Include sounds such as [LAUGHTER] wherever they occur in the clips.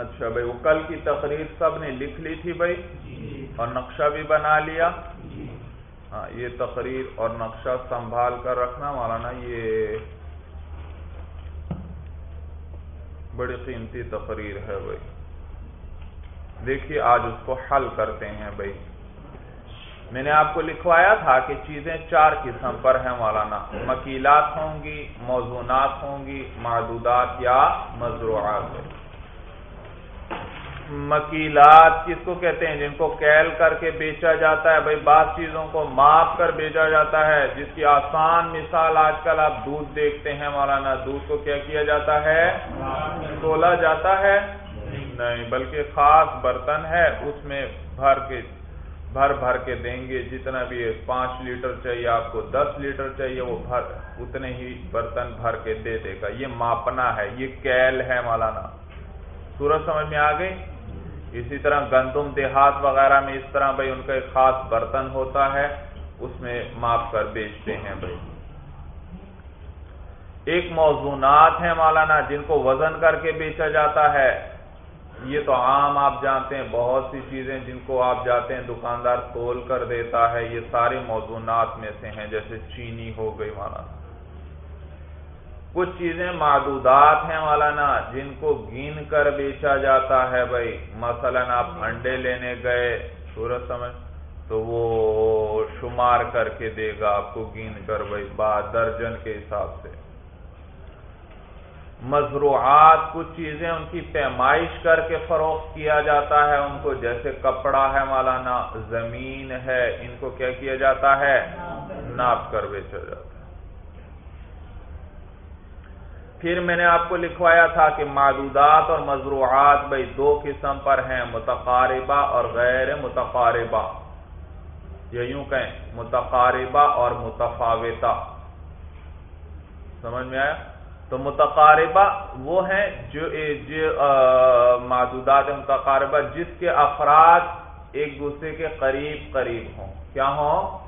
اچھا بھائی وہ کل کی تقریر سب نے لکھ لی تھی بھائی؟ اور نقشہ بھی بنا لیا؟ ہاں یہ تقریر اور نقشہ سنبھال کر رکھنا مولانا یہ بڑی قیمتی تقریر ہے بھائی۔ دیکھیے آج اس کو حل کرتے ہیں بھائی۔ میں نے آپ کو لکھوایا تھا کہ چیزیں چار قسم پر ہیں مولانا۔ مکیلات ہوں گی موضوعات ہوں گی معدودات یا مضروعات مکیلات کس کو کہتے ہیں؟ جن کو کیل کر کے بیچا جاتا ہے۔ بھائی، بعض چیزوں کو ماپ کر بیچا جاتا ہے۔ جس کی آسان مثال آج کل آپ دودھ دیکھتے ہیں، مولانا، دودھ کو کیا کیا جاتا ہے؟ تولا جاتا ہے؟ نہیں، بلکہ خاص برتن ہے۔ اس میں بھر کے، بھر بھر کے دیں گے۔ جتنا بھی پانچ لیٹر چاہیے، آپ کو دس لیٹر چاہیے، وہ بھر، اتنے ہی برتن بھر کے دے دے گا۔ یہ ماپنا ہے، یہ کیل ہے مولانا۔ سورج سمجھ میں آ گئی؟ اسی طرح گندم دیہات وغیرہ میں اس طرح بھائی ان کا ایک خاص برتن ہوتا ہے، اس میں ماپ کر بیچتے ہیں بھائی۔ ایک موضوعات ہیں مولانا، جن کو وزن کر کے بیچا جاتا ہے۔ یہ تو عام آپ جانتے ہیں، بہت سی چیزیں جن کو آپ جاتے ہیں، دکاندار تول کر دیتا ہے۔ یہ سارے موضوعات میں سے ہیں، جیسے چینی ہو گئی مولانا۔ کچھ چیزیں معدودات ہیں مولانا، جن کو گین کر بیچا جاتا ہے بھائی۔ مثلا آپ انڈے لینے گئے، سورج سمجھ، تو وہ شمار کر کے دے گا آپ کو گین کر بھائی، با درجن کے حساب سے۔ مضروعات کچھ چیزیں ان کی پیمائش کر کے فروخت کیا جاتا ہے۔ ان کو جیسے کپڑا ہے مولانا، زمین ہے، ان کو کیا کیا جاتا ہے؟ ناپ کر بیچا جاتا ہے۔ پھر میں نے آپ کو لکھوایا تھا کہ معدودات اور مضروعات بھائی دو قسم پر ہیں، متقاربہ اور غیر متقاربہ۔ یا یوں کہیں، متقاربہ اور متفاوتہ۔ سمجھ میں آیا؟ تو متقاربہ وہ ہیں جو معدودات متقاربہ جس کے افراد ایک دوسرے کے قریب قریب ہوں۔ کیا ہوں؟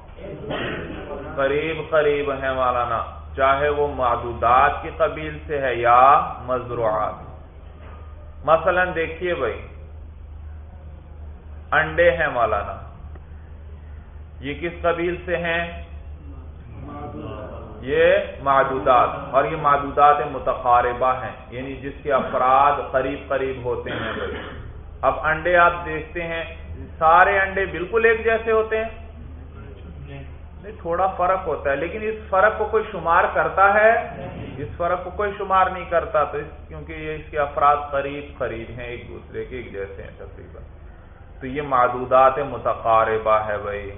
قریب قریب ہیں مولانا۔ چاہے وہ معدودات کی قبیل سے ہے یا مضروعات مثلا دیکھیے بھائی، انڈے ہیں مولانا۔ یہ کس قبیل سے ہیں؟ یہ معدودات، اور یہ معدودات متقاربہ ہیں یعنی جس کے افراد قریب قریب ہوتے ہیں بھائی۔ اب انڈے آپ دیکھتے ہیں، سارے انڈے بالکل ایک جیسے ہوتے ہیں۔ نہیں تھوڑا فرق ہوتا ہے، لیکن اس فرق کو کوئی شمار کرتا ہے؟ اس فرق کو کوئی شمار نہیں کرتا، تو کیونکہ یہ اس کے افراد قریب قریب ہیں، ایک دوسرے کے ایک جیسے ہیں تقریباً۔ تو یہ معدودات متقاربہ ہے بھائی۔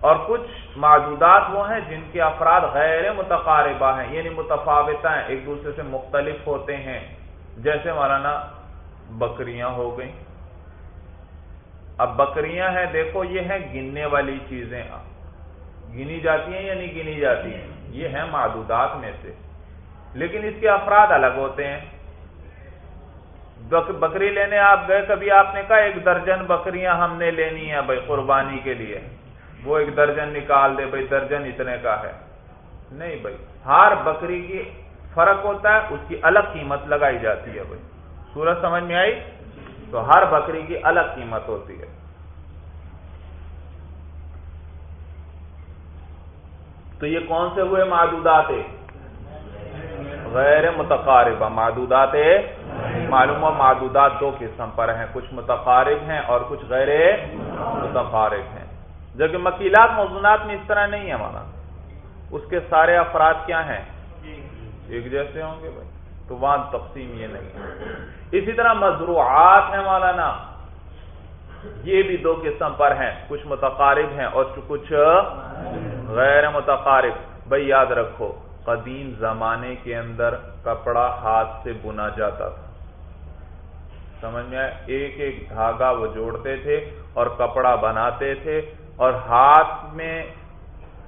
اور کچھ معدودات وہ ہیں جن کے افراد غیر متقاربہ ہیں یعنی متفاوتہ ہیں، ایک دوسرے سے مختلف ہوتے ہیں۔ جیسے مولانا بکریاں ہو گئیں۔ اب بکریاں ہیں، دیکھو، یہ ہیں گننے والی چیزیں۔ گنی جاتی ہیں یا نہیں گنی جاتی ہیں؟ یہ ہیں معدودات میں سے۔ لیکن اس کے افراد الگ ہوتے ہیں۔ بکری لینے آپ گئے، کبھی آپ نے کہا ایک درجن بکریاں ہم نے لینی ہے بھائی قربانی کے لیے۔ وہ ایک درجن نکال دے بھائی، درجن اتنے کا ہے۔ نہیں بھائی، ہر بکری کی فرق ہوتا ہے، اس کی الگ قیمت لگائی جاتی ہے بھائی۔ سورج سمجھ میں آئی؟ تو ہر بکری کی الگ قیمت ہوتی ہے۔ تو یہ کون سے ہوئے معدودات غیر متقاربہ معدودات معلوم و معدودات دو قسم پر ہیں۔ کچھ متقارب ہیں اور کچھ غیر متقارب ہیں۔ جبکہ مکیلات موضوعات میں اس طرح نہیں ہے ہمارا اس کے سارے افراد کیا ہیں؟ ایک جیسے ہوں گے بھائی۔ تو وہاں تقسیم یہ نہیں اسی طرح مضروعات ہیں مولانا۔ یہ بھی دو قسم پر ہیں۔ کچھ متقارب ہیں اور کچھ غیر متقارب، بھائی یاد رکھو، قدیم زمانے کے اندر کپڑا ہاتھ سے بنا جاتا تھا۔ سمجھ میں ایک ایک دھاگا وہ جوڑتے تھے اور کپڑا بناتے تھے اور ہاتھ میں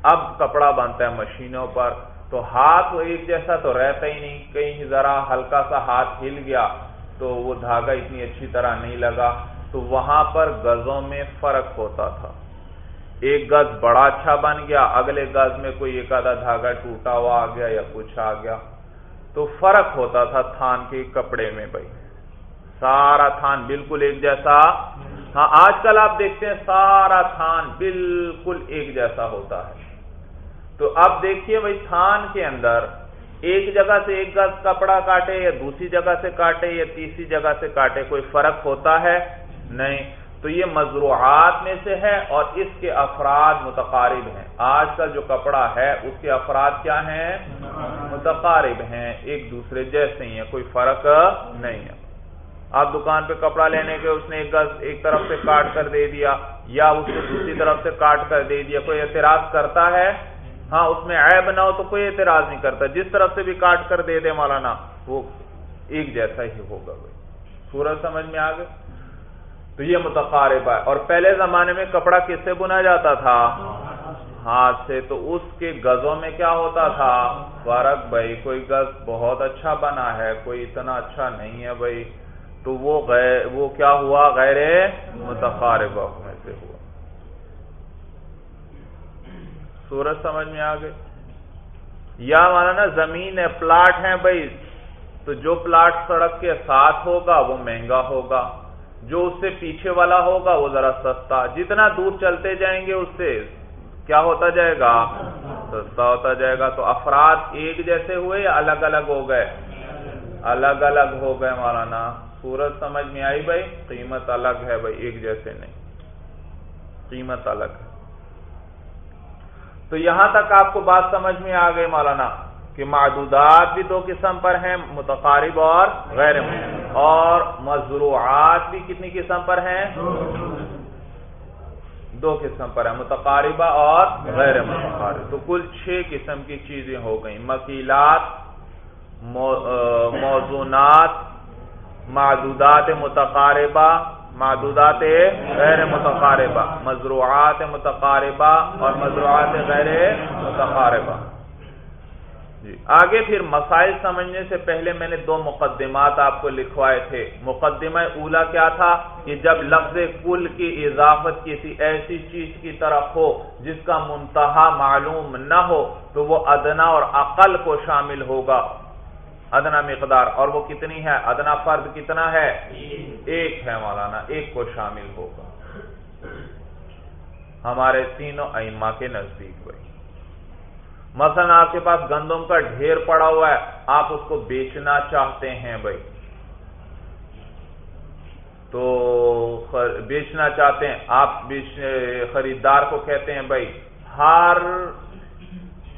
اب کپڑا بنتا ہے مشینوں پر۔ تو ہاتھ ایک جیسا تو رہتا ہی نہیں، کہیں ذرا ہلکا سا ہاتھ ہل گیا تو وہ دھاگا اتنی اچھی طرح نہیں لگا۔ تو وہاں پر گزوں میں فرق ہوتا تھا۔ ایک گز بڑا اچھا بن گیا، اگلے گز میں کوئی ایک آدھا دھاگا ٹوٹا ہوا آ گیا یا کچھ آ گیا۔ تو فرق ہوتا تھا تھان کے کپڑے میں بھائی۔ سارا تھان بالکل ایک جیسا۔ ہاں آج کل آپ دیکھتے ہیں سارا تھان بالکل ایک جیسا ہوتا ہے۔ تو اب دیکھیے بھائی، تھان کے اندر ایک جگہ سے ایک گز کپڑا کاٹے یا دوسری جگہ سے کاٹے یا تیسری جگہ سے کاٹے، کوئی فرق ہوتا ہے؟ نہیں۔ تو یہ مضروعات میں سے ہے اور اس کے افراد متقارب ہیں۔ آج کا جو کپڑا ہے، اس کے افراد کیا ہیں؟ متقارب ہیں، ایک دوسرے جیسے ہی ہیں، کوئی فرق نہیں ہے۔ آپ دکان پہ کپڑا لینے کے اس نے ایک گز ایک طرف سے کاٹ کر دے دیا، یا اس کو دوسری طرف سے کاٹ کر دے دیا، کوئی اعتراض کرتا ہے؟ ہاں اس میں عیب نہ ہو تو کوئی اعتراض نہیں کرتا۔ جس طرف سے بھی کاٹ کر دے دے مولانا، وہ ایک جیسا ہی ہوگا۔ بھائی سورج سمجھ میں آ گئے؟ تو یہ متقارب ہے۔ اور پہلے زمانے میں کپڑا کس سے بنا جاتا تھا؟ ہاتھ سے۔ تو اس کے گزوں میں کیا ہوتا تھا؟ فرق بھائی، کوئی گز بہت اچھا بنا ہے، کوئی اتنا اچھا نہیں ہے بھائی۔ تو وہ غیر، وہ کیا ہوا؟ غیر متقارب میں سے ہوا۔ سورج سمجھ میں آ گئے؟ یا مانا نا، زمین ہے، پلاٹ ہے بھائی۔ تو جو پلاٹ سڑک کے ساتھ ہوگا، وہ مہنگا ہوگا۔ جو اس سے پیچھے والا ہوگا وہ ذرا سستا۔ جتنا دور چلتے جائیں گے اس سے کیا ہوتا جائے گا؟ سستا ہوتا جائے گا۔ تو افراد ایک جیسے ہوئے یا الگ الگ ہو گئے؟ الگ الگ ہو گئے مولانا۔ سورج سمجھ میں آئی بھائی؟ قیمت الگ ہے بھائی، ایک جیسے نہیں۔ قیمت الگ ہے۔ تو یہاں تک آپ کو بات سمجھ میں آ گئی مولانا۔ کہ معدودات بھی دو قسم پر ہیں، متقارب اور غیر اور مضروعات بھی کتنی قسم پر ہیں؟ دو قسم پر ہیں، متقاربہ اور غیر متقارب۔ تو کل چھ قسم کی چیزیں ہو گئیں۔ مکیلات موزونات، معدودات متقاربہ، معدودات غیر متقاربہ۔ مضروعات متقاربہ اور مضروعات غیر متقاربہ۔ جی۔ آگے پھر مسائل سمجھنے سے پہلے میں نے دو مقدمات آپ کو لکھوائے تھے۔ مقدمہ اولا کیا تھا؟ کہ جب لفظ کل کی اضافت کسی ایسی چیز کی طرف ہو جس کا منتہا معلوم نہ ہو، تو وہ ادنا اور عقل کو شامل ہوگا۔ ادنا مقدار، اور وہ کتنی ہے؟ ادنا فرد کتنا ہے؟ ایک ہے مولانا، ایک کو شامل ہوگا۔ ہمارے تینوں ایما کے نزدیک ہوئے۔ مثلا آپ کے پاس گندم کا ڈھیر پڑا ہوا ہے، آپ اس کو بیچنا چاہتے ہیں بھائی۔ تو بیچنا چاہتے ہیں۔ آپ خریدار کو کہتے ہیں بھائی، ہر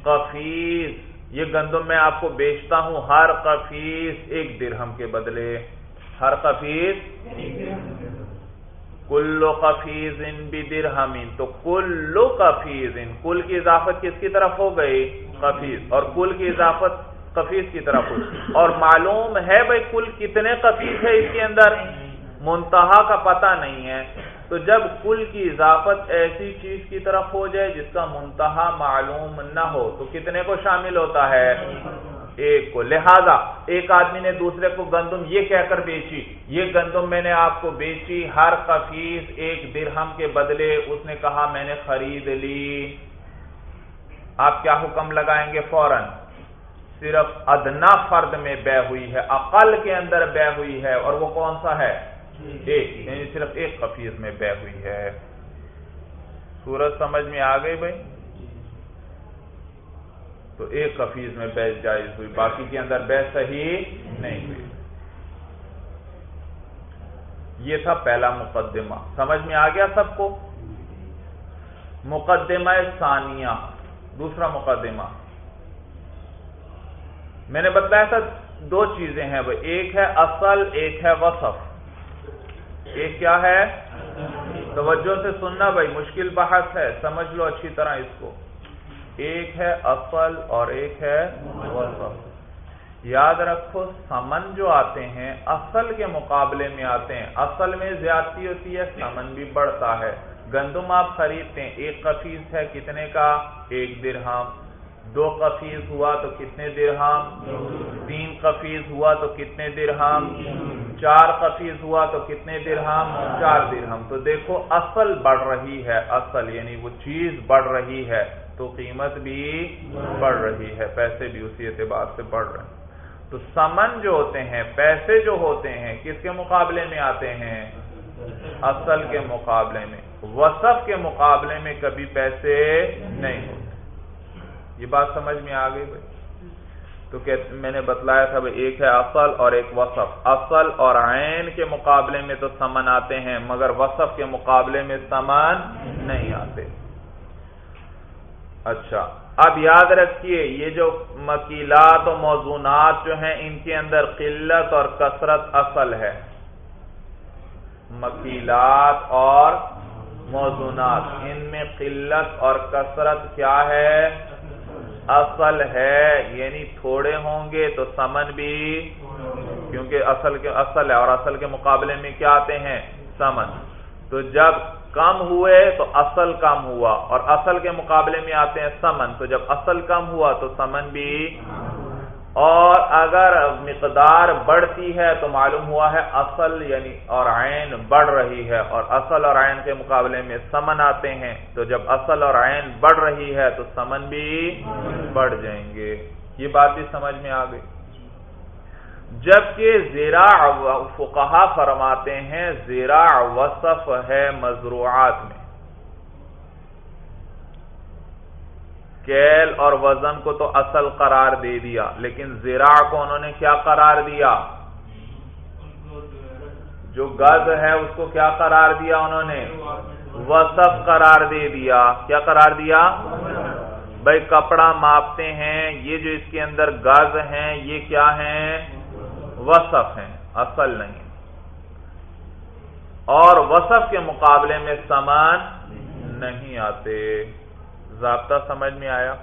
کفیس یہ گندم میں آپ کو بیچتا ہوں، ہر کفیس ایک درہم کے بدلے۔ ہر کفیس کلو کفیز ان بھی درہمین تو کلو کفیز ان کل کی اضافت کس کی طرف ہو گئی؟ کفیز اور کل کی اضافت کفیز کی طرف ہو اور معلوم ہے بھائی کل کتنے کفیز ہے اس کے اندر؟ منتہا کا پتہ نہیں ہے۔ تو جب کل کی اضافت ایسی چیز کی طرف ہو جائے جس کا منتہا معلوم نہ ہو، تو کتنے کو شامل ہوتا ہے؟ ایک کو۔ لہذا ایک آدمی نے دوسرے کو گندم یہ کہہ کر بیچی، یہ گندم میں نے آپ کو بیچی، ہر کفیس ایک درہم کے بدلے۔ اس نے کہا، میں نے خرید لی۔ آپ کیا حکم لگائیں گے؟ فوراً۔ صرف ادنا فرد میں بے ہوئی ہے، عقل کے اندر بے ہوئی ہے۔ اور وہ کون سا ہے؟ ایک یعنی صرف ایک کفیس میں بے ہوئی ہے۔ سورج سمجھ میں آ گئی بھائی؟ تو ایک کفیز میں بیس جائز ہوئی باقی کے اندر بیس صحیح نہیں ہوئی۔ یہ تھا پہلا مقدمہ۔ سمجھ میں آ گیا سب کو؟ مقدمہ ثانیہ۔ دوسرا مقدمہ۔ میں نے بتایا تھا دو چیزیں ہیں۔ وہ ایک ہے اصل، ایک ہے وصف۔ ایک کیا ہے؟ توجہ سے سننا بھائی، مشکل بحث ہے۔ سمجھ لو اچھی طرح اس کو۔ ایک ہے اصل اور ایک ہے وصف یاد رکھو، سمن جو آتے ہیں، اصل کے مقابلے میں آتے ہیں۔ اصل میں زیادتی ہوتی ہے، سمن بھی بڑھتا ہے۔ گندم آپ خریدتے ہیں، ایک کفیز ہے کتنے کا؟ ایک درہم۔ دو کفیز ہوا تو کتنے درہم؟ تین کفیز ہوا تو کتنے درہم؟ چار کفیز ہوا تو کتنے درہم؟ چار درہم۔ تو دیکھو، اصل بڑھ رہی ہے، اصل یعنی وہ چیز بڑھ رہی ہے۔ تو قیمت بھی بڑھ رہی ہے، پیسے بھی اسی اعتبار سے بڑھ رہے ہیں۔ تو سمن جو ہوتے ہیں، پیسے جو ہوتے ہیں، کس کے مقابلے میں آتے ہیں؟ اصل کے مقابلے میں۔ وصف کے مقابلے میں کبھی پیسے نہیں ہوتے۔ یہ بات سمجھ میں آ گئی بھائی؟ تو میں نے بتلایا تھا بھائی، ایک ہے اصل اور ایک وصف۔ اصل اور عین کے مقابلے میں تو سمن آتے ہیں، مگر وصف کے مقابلے میں سمن نہیں آتے۔ اچھا اب یاد رکھیے، یہ جو مکیلات و موضوعات جو ہیں، ان کے اندر قلت اور کثرت اصل ہے۔ مکیلات اور موضوعات ان میں قلت اور کثرت کیا ہے؟ اصل ہے یعنی تھوڑے ہوں گے تو سمن بھی، کیونکہ اصل کے، اصل ہے اور اصل کے مقابلے میں کیا آتے ہیں؟ سمن۔ تو جب کم ہوئے تو اصل کم ہوا اور اصل کے مقابلے میں آتے ہیں سمن، تو جب اصل کم ہوا تو سمن بھی اور اگر مقدار بڑھتی ہے تو معلوم ہوا ہے اصل یعنی اور عین بڑھ رہی ہے اور اصل اور عین کے مقابلے میں سمن آتے ہیں، تو جب اصل اور عین بڑھ رہی ہے تو سمن بھی بڑھ جائیں گے۔ یہ بات بھی سمجھ میں آ گئی۔ جبکہ زیرا فقہا فرماتے ہیں، زیرا وصف ہے مضروعات میں۔ کیل اور وزن کو تو اصل قرار دے دیا، لیکن زیرا کو انہوں نے کیا قرار دیا؟ جو گز ہے اس کو کیا قرار دیا انہوں نے؟ وصف قرار دے دیا۔ کیا قرار دیا؟ بھائی کپڑا ماپتے ہیں، یہ جو اس کے اندر گز ہیں، یہ کیا ہیں؟ وصف ہیں، اصل نہیں۔ اور وصف کے مقابلے میں سامان نہیں آتے۔ ضابطہ سمجھ میں آیا؟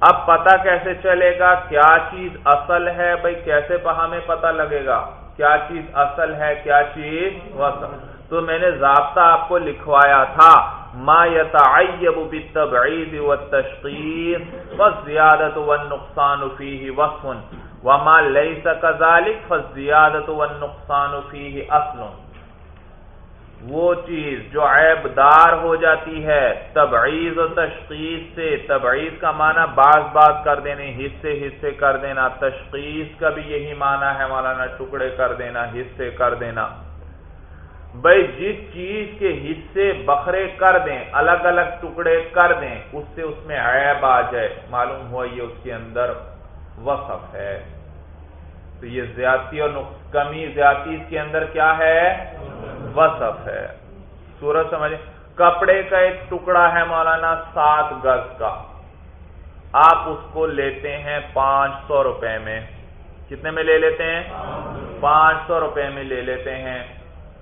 اب پتا کیسے چلے گا کیا چیز اصل ہے؟ بھائی کیسے ہمیں پتا لگے گا؟ کیا چیز اصل ہے، کیا چیز وصل تو میں نے ضابطہ آپ کو لکھوایا تھا، ما يتعیب بالتبعید والتشقیق والزیادت والنقصان فیہ وصف۔ وما لیس کذالک فالزیادت والنقصان فیہ اصل وہ چیز جو عیب دار ہو جاتی ہے، تبعیض و تشخیص سے، تبعیض کا معنی بعض بات کر دینے، حصے حصے کر دینا، تشخیص کا بھی یہی معنی ہے، مولانا ٹکڑے کر دینا، حصے کر دینا۔ بھائی، جس چیز کے حصے بکھرے کر دیں، الگ الگ ٹکڑے کر دیں، اس سے اس میں عیب آ جائے، معلوم ہوا یہ اس کے اندر۔ وصف ہے۔ تو یہ زیادتی اور کمی زیادتی اس کے اندر کیا ہے؟ وصف ہے۔ سورج سمجھ کپڑے کا ایک ٹکڑا ہے مولانا سات گز کا۔ آپ اس کو لیتے ہیں پانچ سو روپے میں۔ کتنے میں لے لیتے ہیں؟ پانچ سو روپے میں لے لیتے ہیں۔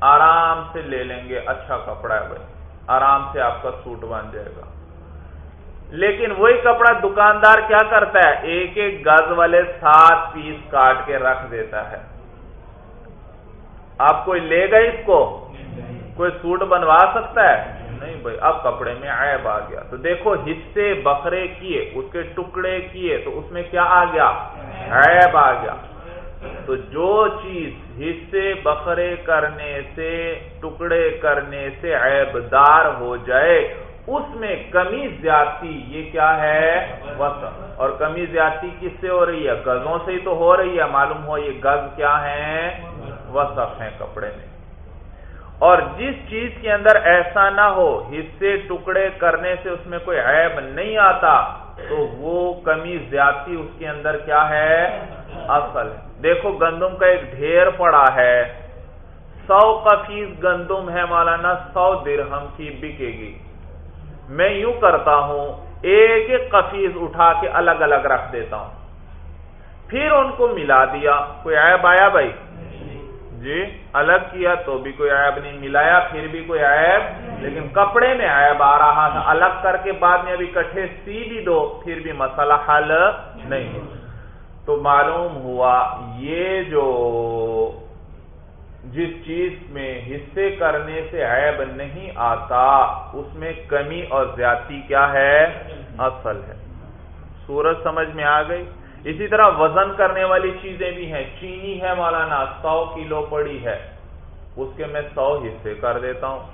آرام سے لے لیں گے اچھا کپڑا ہے بھائی۔ آرام سے آپ کا سوٹ بن جائے گا۔ لیکن وہی کپڑا دکاندار کیا کرتا ہے؟ ایک ایک گز والے سات پیس کاٹ کے رکھ دیتا ہے۔ آپ کوئی لے گا اس کو؟ کوئی سوٹ بنوا سکتا ہے؟ نہیں بھائی، اب کپڑے میں عیب آ گیا۔ تو دیکھو، حصے بکرے کیے، اس کے ٹکڑے کیے، تو اس میں کیا آ گیا؟ عیب آ گیا۔ تو جو چیز حصے بکرے کرنے سے، ٹکڑے کرنے سے عیب دار ہو جائے اس میں کمی زیادتی یہ کیا ہے؟ وسط اور کمی زیادتی کس سے ہو رہی ہے؟ گزوں سے ہی تو ہو رہی ہے، معلوم ہو یہ گز کیا ہے وسط ہیں کپڑے میں۔ اور جس چیز کے اندر ایسا نہ ہو، حصے ٹکڑے کرنے سے اس میں کوئی عیب نہیں آتا، تو وہ کمی زیادتی اس کے اندر کیا ہے؟ اصل ہے۔ دیکھو، گندم کا ایک ڈھیر پڑا ہے۔ سو کا فیس گندم ہے، مولانا، سو درہم کی بکے گی۔ میں یوں کرتا ہوں، ایک ایک کفیز اٹھا کے الگ الگ رکھ دیتا ہوں۔ پھر ان کو ملا دیا، کوئی عیب آیا بھائی؟ جی الگ کیا تو بھی کوئی عیب نہیں، ملایا پھر بھی کوئی عیب؟ لیکن کپڑے میں عیب آ رہا تھا۔ الگ کر کے بعد میں ابھی کٹھے سی بھی دو، پھر بھی مسئلہ حل نہیں۔ تو معلوم ہوا یہ جو جس چیز میں حصے کرنے سے عیب نہیں آتا، اس میں کمی اور زیادتی کیا ہے؟ اصل ہے۔ سورج سمجھ میں آ گئی؟ اسی طرح وزن کرنے والی چیزیں بھی ہیں۔ چینی ہے مولانا، سو کلو پڑی ہے۔ اس کے میں سو حصے کر دیتا ہوں۔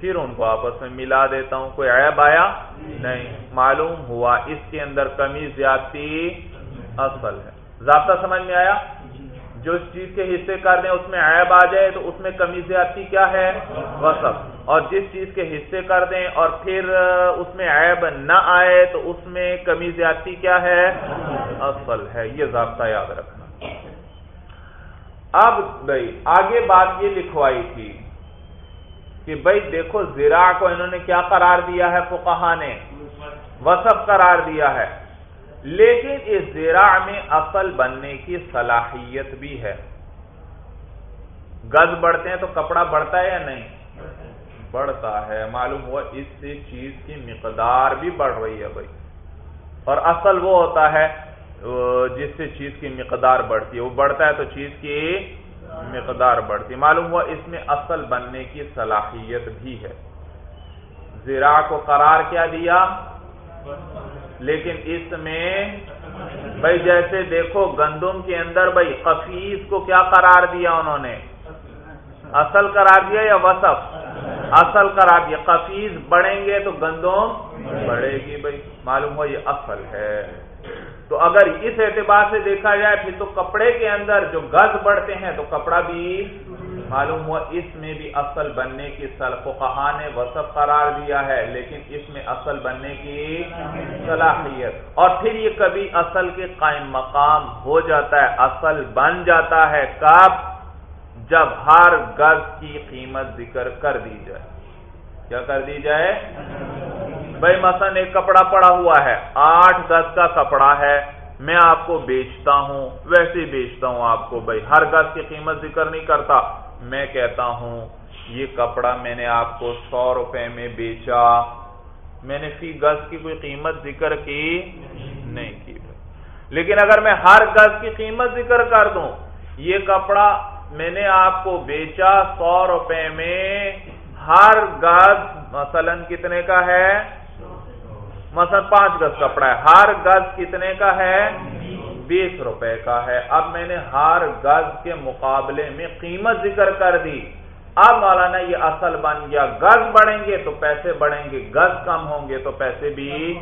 پھر ان کو آپس میں ملا دیتا ہوں۔ کوئی عیب آیا؟ نہیں۔ معلوم ہوا اس کے اندر کمی، زیادتی اصل ہے۔ ضابطہ سمجھ میں آیا؟ جو اس چیز کے حصے کر دیں اس میں عیب آ جائے تو اس میں کمی زیادتی کیا ہے؟ وصف اور جس چیز کے حصے کر دیں اور پھر اس میں عیب نہ آئے تو اس میں کمی زیادتی کیا ہے؟ اصل ہے۔ یہ ضابطہ یاد رکھنا۔ اب بھائی، آگے بات یہ لکھوائی تھی کہ بھائی، دیکھو زیرا کو انہوں نے کیا قرار دیا ہے؟ فقہا نے۔ وصف قرار دیا ہے۔ لیکن اس زیرا میں اصل بننے کی صلاحیت بھی ہے۔ گز بڑھتے ہیں تو کپڑا بڑھتا ہے یا نہیں؟ بڑھتا ہے۔ معلوم ہوا اس سے چیز کی مقدار بھی بڑھ رہی ہے بھائی۔ اور اصل وہ ہوتا ہے جس سے چیز کی مقدار بڑھتی ہے۔ وہ بڑھتا ہے تو چیز کی مقدار بڑھتی۔ معلوم ہوا اس میں اصل بننے کی صلاحیت بھی ہے۔ زیرا کو قرار کیا دیا؟ لیکن اس میں بھائی جیسے دیکھو گندم کے اندر بھائی قفیس کو کیا قرار دیا انہوں نے؟ اصل قرار دیا یا وصف؟ اصل قرار دیا۔ قفیس بڑھیں گے تو گندم بڑھے گی بھائی۔ معلوم ہو یہ اصل ہے۔ تو اگر اس اعتبار سے دیکھا جائے پھر تو کپڑے کے اندر جو گز بڑھتے ہیں تو کپڑا بھی معلوم ہوا اس میں بھی اصل بننے کی فقہا نے وصف قرار دیا ہے، لیکن اس میں اصل بننے کی صلاحیت۔ اور پھر یہ کبھی اصل کے قائم مقام ہو جاتا ہے، اصل بن جاتا ہے کب؟ جب ہر گز کی قیمت ذکر کر دی جائے۔ کیا کر دی جائے؟ بھائی مثلا ایک کپڑا پڑا ہوا ہے، آٹھ گز کا کپڑا ہے، میں آپ کو بیچتا ہوں، ویسے بیچتا ہوں آپ کو، بھائی ہر گز کی قیمت ذکر نہیں کرتا۔ میں کہتا ہوں، یہ کپڑا میں نے آپ کو سو روپے میں بیچا۔ میں نے فی گز کی کوئی قیمت ذکر کی نہیں کی۔ لیکن اگر میں ہر گز کی قیمت ذکر کر دوں، یہ کپڑا میں نے آپ کو بیچا سو روپے میں۔ ہر گز، مثلا کتنے کا ہے؟ مثلا پانچ گز کپڑا ہے۔ ہر گز کتنے کا ہے؟ بیس روپے کا ہے۔ اب میں نے ہر گز کے مقابلے میں قیمت ذکر کر دی۔ اب مولانا یہ اصل بن گیا۔ گز بڑھیں گے تو پیسے بڑھیں گے۔ گز کم ہوں گے تو پیسے بھی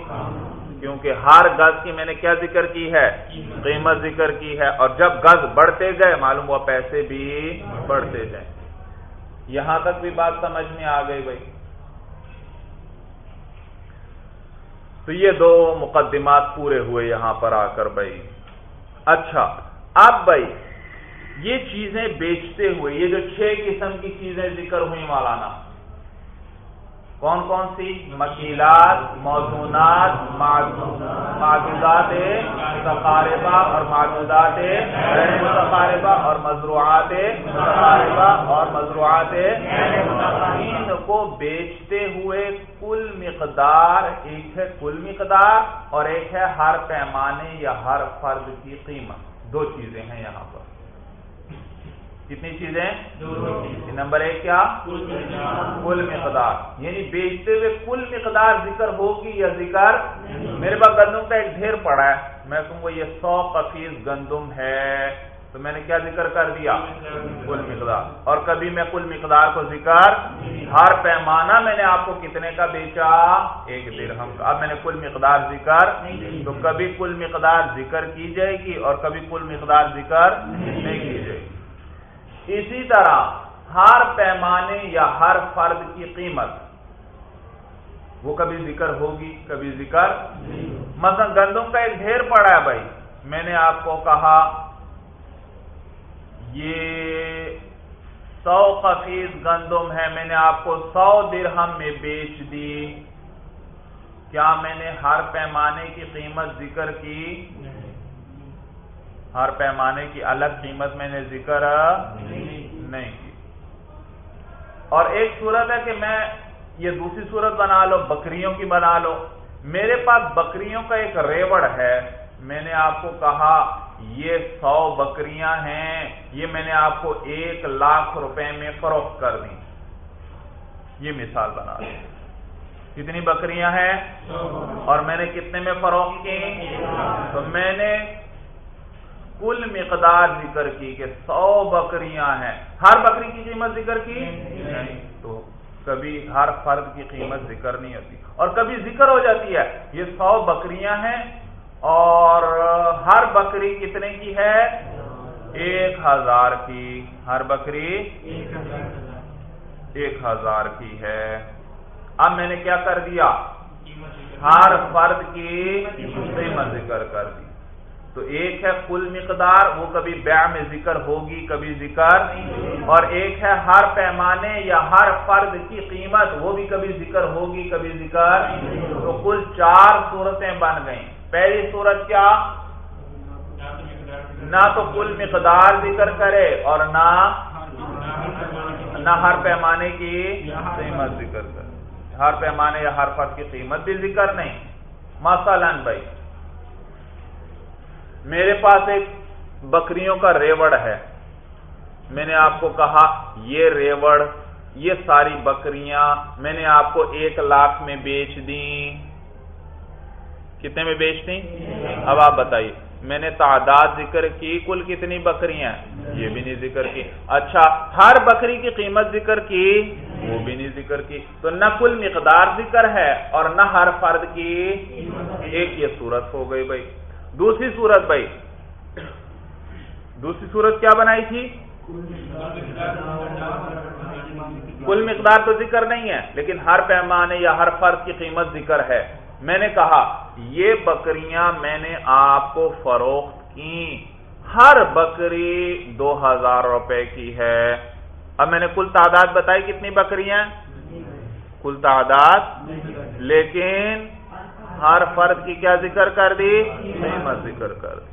کیونکہ ہر گز کی میں نے کیا ذکر کی ہے؟ قیمت ذکر کی ہے۔ اور جب گز بڑھتے گئے، معلوم ہوا پیسے بھی بڑھتے جائیں یہاں تک بھی بات سمجھ میں آ گئی بھائی۔ تو یہ دو مقدمات پورے ہوئے یہاں پر آ کر بھائی۔ اچھا اب بھائی، یہ چیزیں بیچتے ہوئے، یہ جو چھ قسم کی چیزیں ذکر ہوئی مولانا کون کون سی مکیلات موزونات معدودات تقاربہ اور معدودات تقاربہ اور مضروعات تقاربہ اور مضروعات ان کو بیچتے ہوئے کل مقدار، ایک ہے کل مقدار اور ایک ہے ہر پیمانے یا ہر فرد کی قیمت۔ دو چیزیں ہیں یہاں پر۔ کتنی چیزیں نمبر ایک کیا؟ کل مقدار۔ یعنی بیچتے ہوئے کل مقدار ذکر ہوگی یا ذکر میرے پاس گندم کا ایک ڈھیر پڑا ہے۔ میں تم کو یہ سو کفیس گندم ہے۔ تو میں نے کیا ذکر کر دیا؟ کل مقدار۔ اور کبھی میں کل مقدار کو ذکر ہر پیمانہ میں نے آپ کو کتنے کا بیچا؟ ایک درہم کا۔ اب میں نے کل مقدار ذکر۔ تو کبھی کل مقدار ذکر کی جائے گی اور کبھی کل مقدار ذکر نہیں۔ کی اسی طرح ہر پیمانے یا ہر فرد کی قیمت، وہ کبھی ذکر ہوگی، کبھی ذکر مثلا گندم کا ایک ڈھیر پڑا ہے بھائی، میں نے آپ کو کہا، یہ سو قفیز گندم ہے، میں نے آپ کو سو درہم میں بیچ دی۔ کیا میں نے ہر پیمانے کی قیمت ذکر کی؟ ہر پیمانے کی الگ قیمت میں نے ذکر نہیں کی۔ اور ایک صورت ہے کہ میں یہ دوسری صورت بنا لو، بکریوں کی بنا لو۔ میرے پاس بکریوں کا ایک ریوڑ ہے۔ میں نے آپ کو کہا، یہ سو بکریاں ہیں۔ یہ میں نے آپ کو ایک لاکھ روپے میں فروخت کر دی۔ یہ مثال بنا لو۔ کتنی بکریاں ہیں؟ اور میں نے کتنے میں فروخت کی؟ تو میں نے کل مقدار ذکر کی کہ سو بکریاں ہیں۔ ہر بکری کی قیمت ذکر کی؟ نہیں تو کبھی ہر فرد کی قیمت ذکر نہیں ہوتی۔ اور کبھی ذکر ہو جاتی ہے۔ یہ سو بکریاں ہیں اور ہر بکری کتنے کی ہے؟ ایک ہزار کی۔ ہر بکری؟ ایک ہزار۔ کی ہے۔ اب میں نے کیا کر دیا؟ ہر فرد کی قیمت ذکر کر دی۔ تو ایک ہے کل مقدار، وہ کبھی بیع میں ذکر ہوگی، کبھی ذکر اور ایک ہے ہر پیمانے یا ہر فرد کی قیمت، وہ بھی کبھی ذکر ہوگی، کبھی ذکر تو کل چار صورتیں بن گئیں۔ پہلی صورت کیا؟ نہ تو کل مقدار ذکر کرے اور نہ نہ ہر پیمانے کی قیمت ذکر کرے۔ ہر پیمانے یا ہر فرد کی قیمت بھی ذکر نہیں۔ مثلا بھائی میرے پاس ایک بکریوں کا ریوڑ ہے۔ میں نے آپ کو کہا، یہ ریوڑ، یہ ساری بکریاں میں نے آپ کو ایک لاکھ میں بیچ دی کتنے میں بیچ دی اب آپ بتائیے۔ میں نے تعداد ذکر کی، کل کتنی بکریاں یہ بھی نہیں ذکر کی۔ اچھا ہر بکری کی قیمت ذکر کی؟ وہ بھی نہیں ذکر کی۔ تو نہ کل مقدار ذکر ہے اور نہ ہر فرد کی۔ ایک یہ صورت ہو گئی بھائی۔ دوسری صورت بھائی۔ دوسری صورت کیا بنائی تھی؟ کل مقدار تو ذکر نہیں ہے لیکن ہر پیمانے یا ہر فرد کی قیمت ذکر ہے۔ میں نے کہا یہ بکریاں میں نے آپ کو فروخت کی۔ ہر بکری دو ہزار روپے کی ہے۔ اب میں نے کل تعداد بتائی کتنی بکریاں؟ کل تعداد؟ لیکن ہر فرد کی کیا ذکر کر دی؟ قیمت ذکر کر دی۔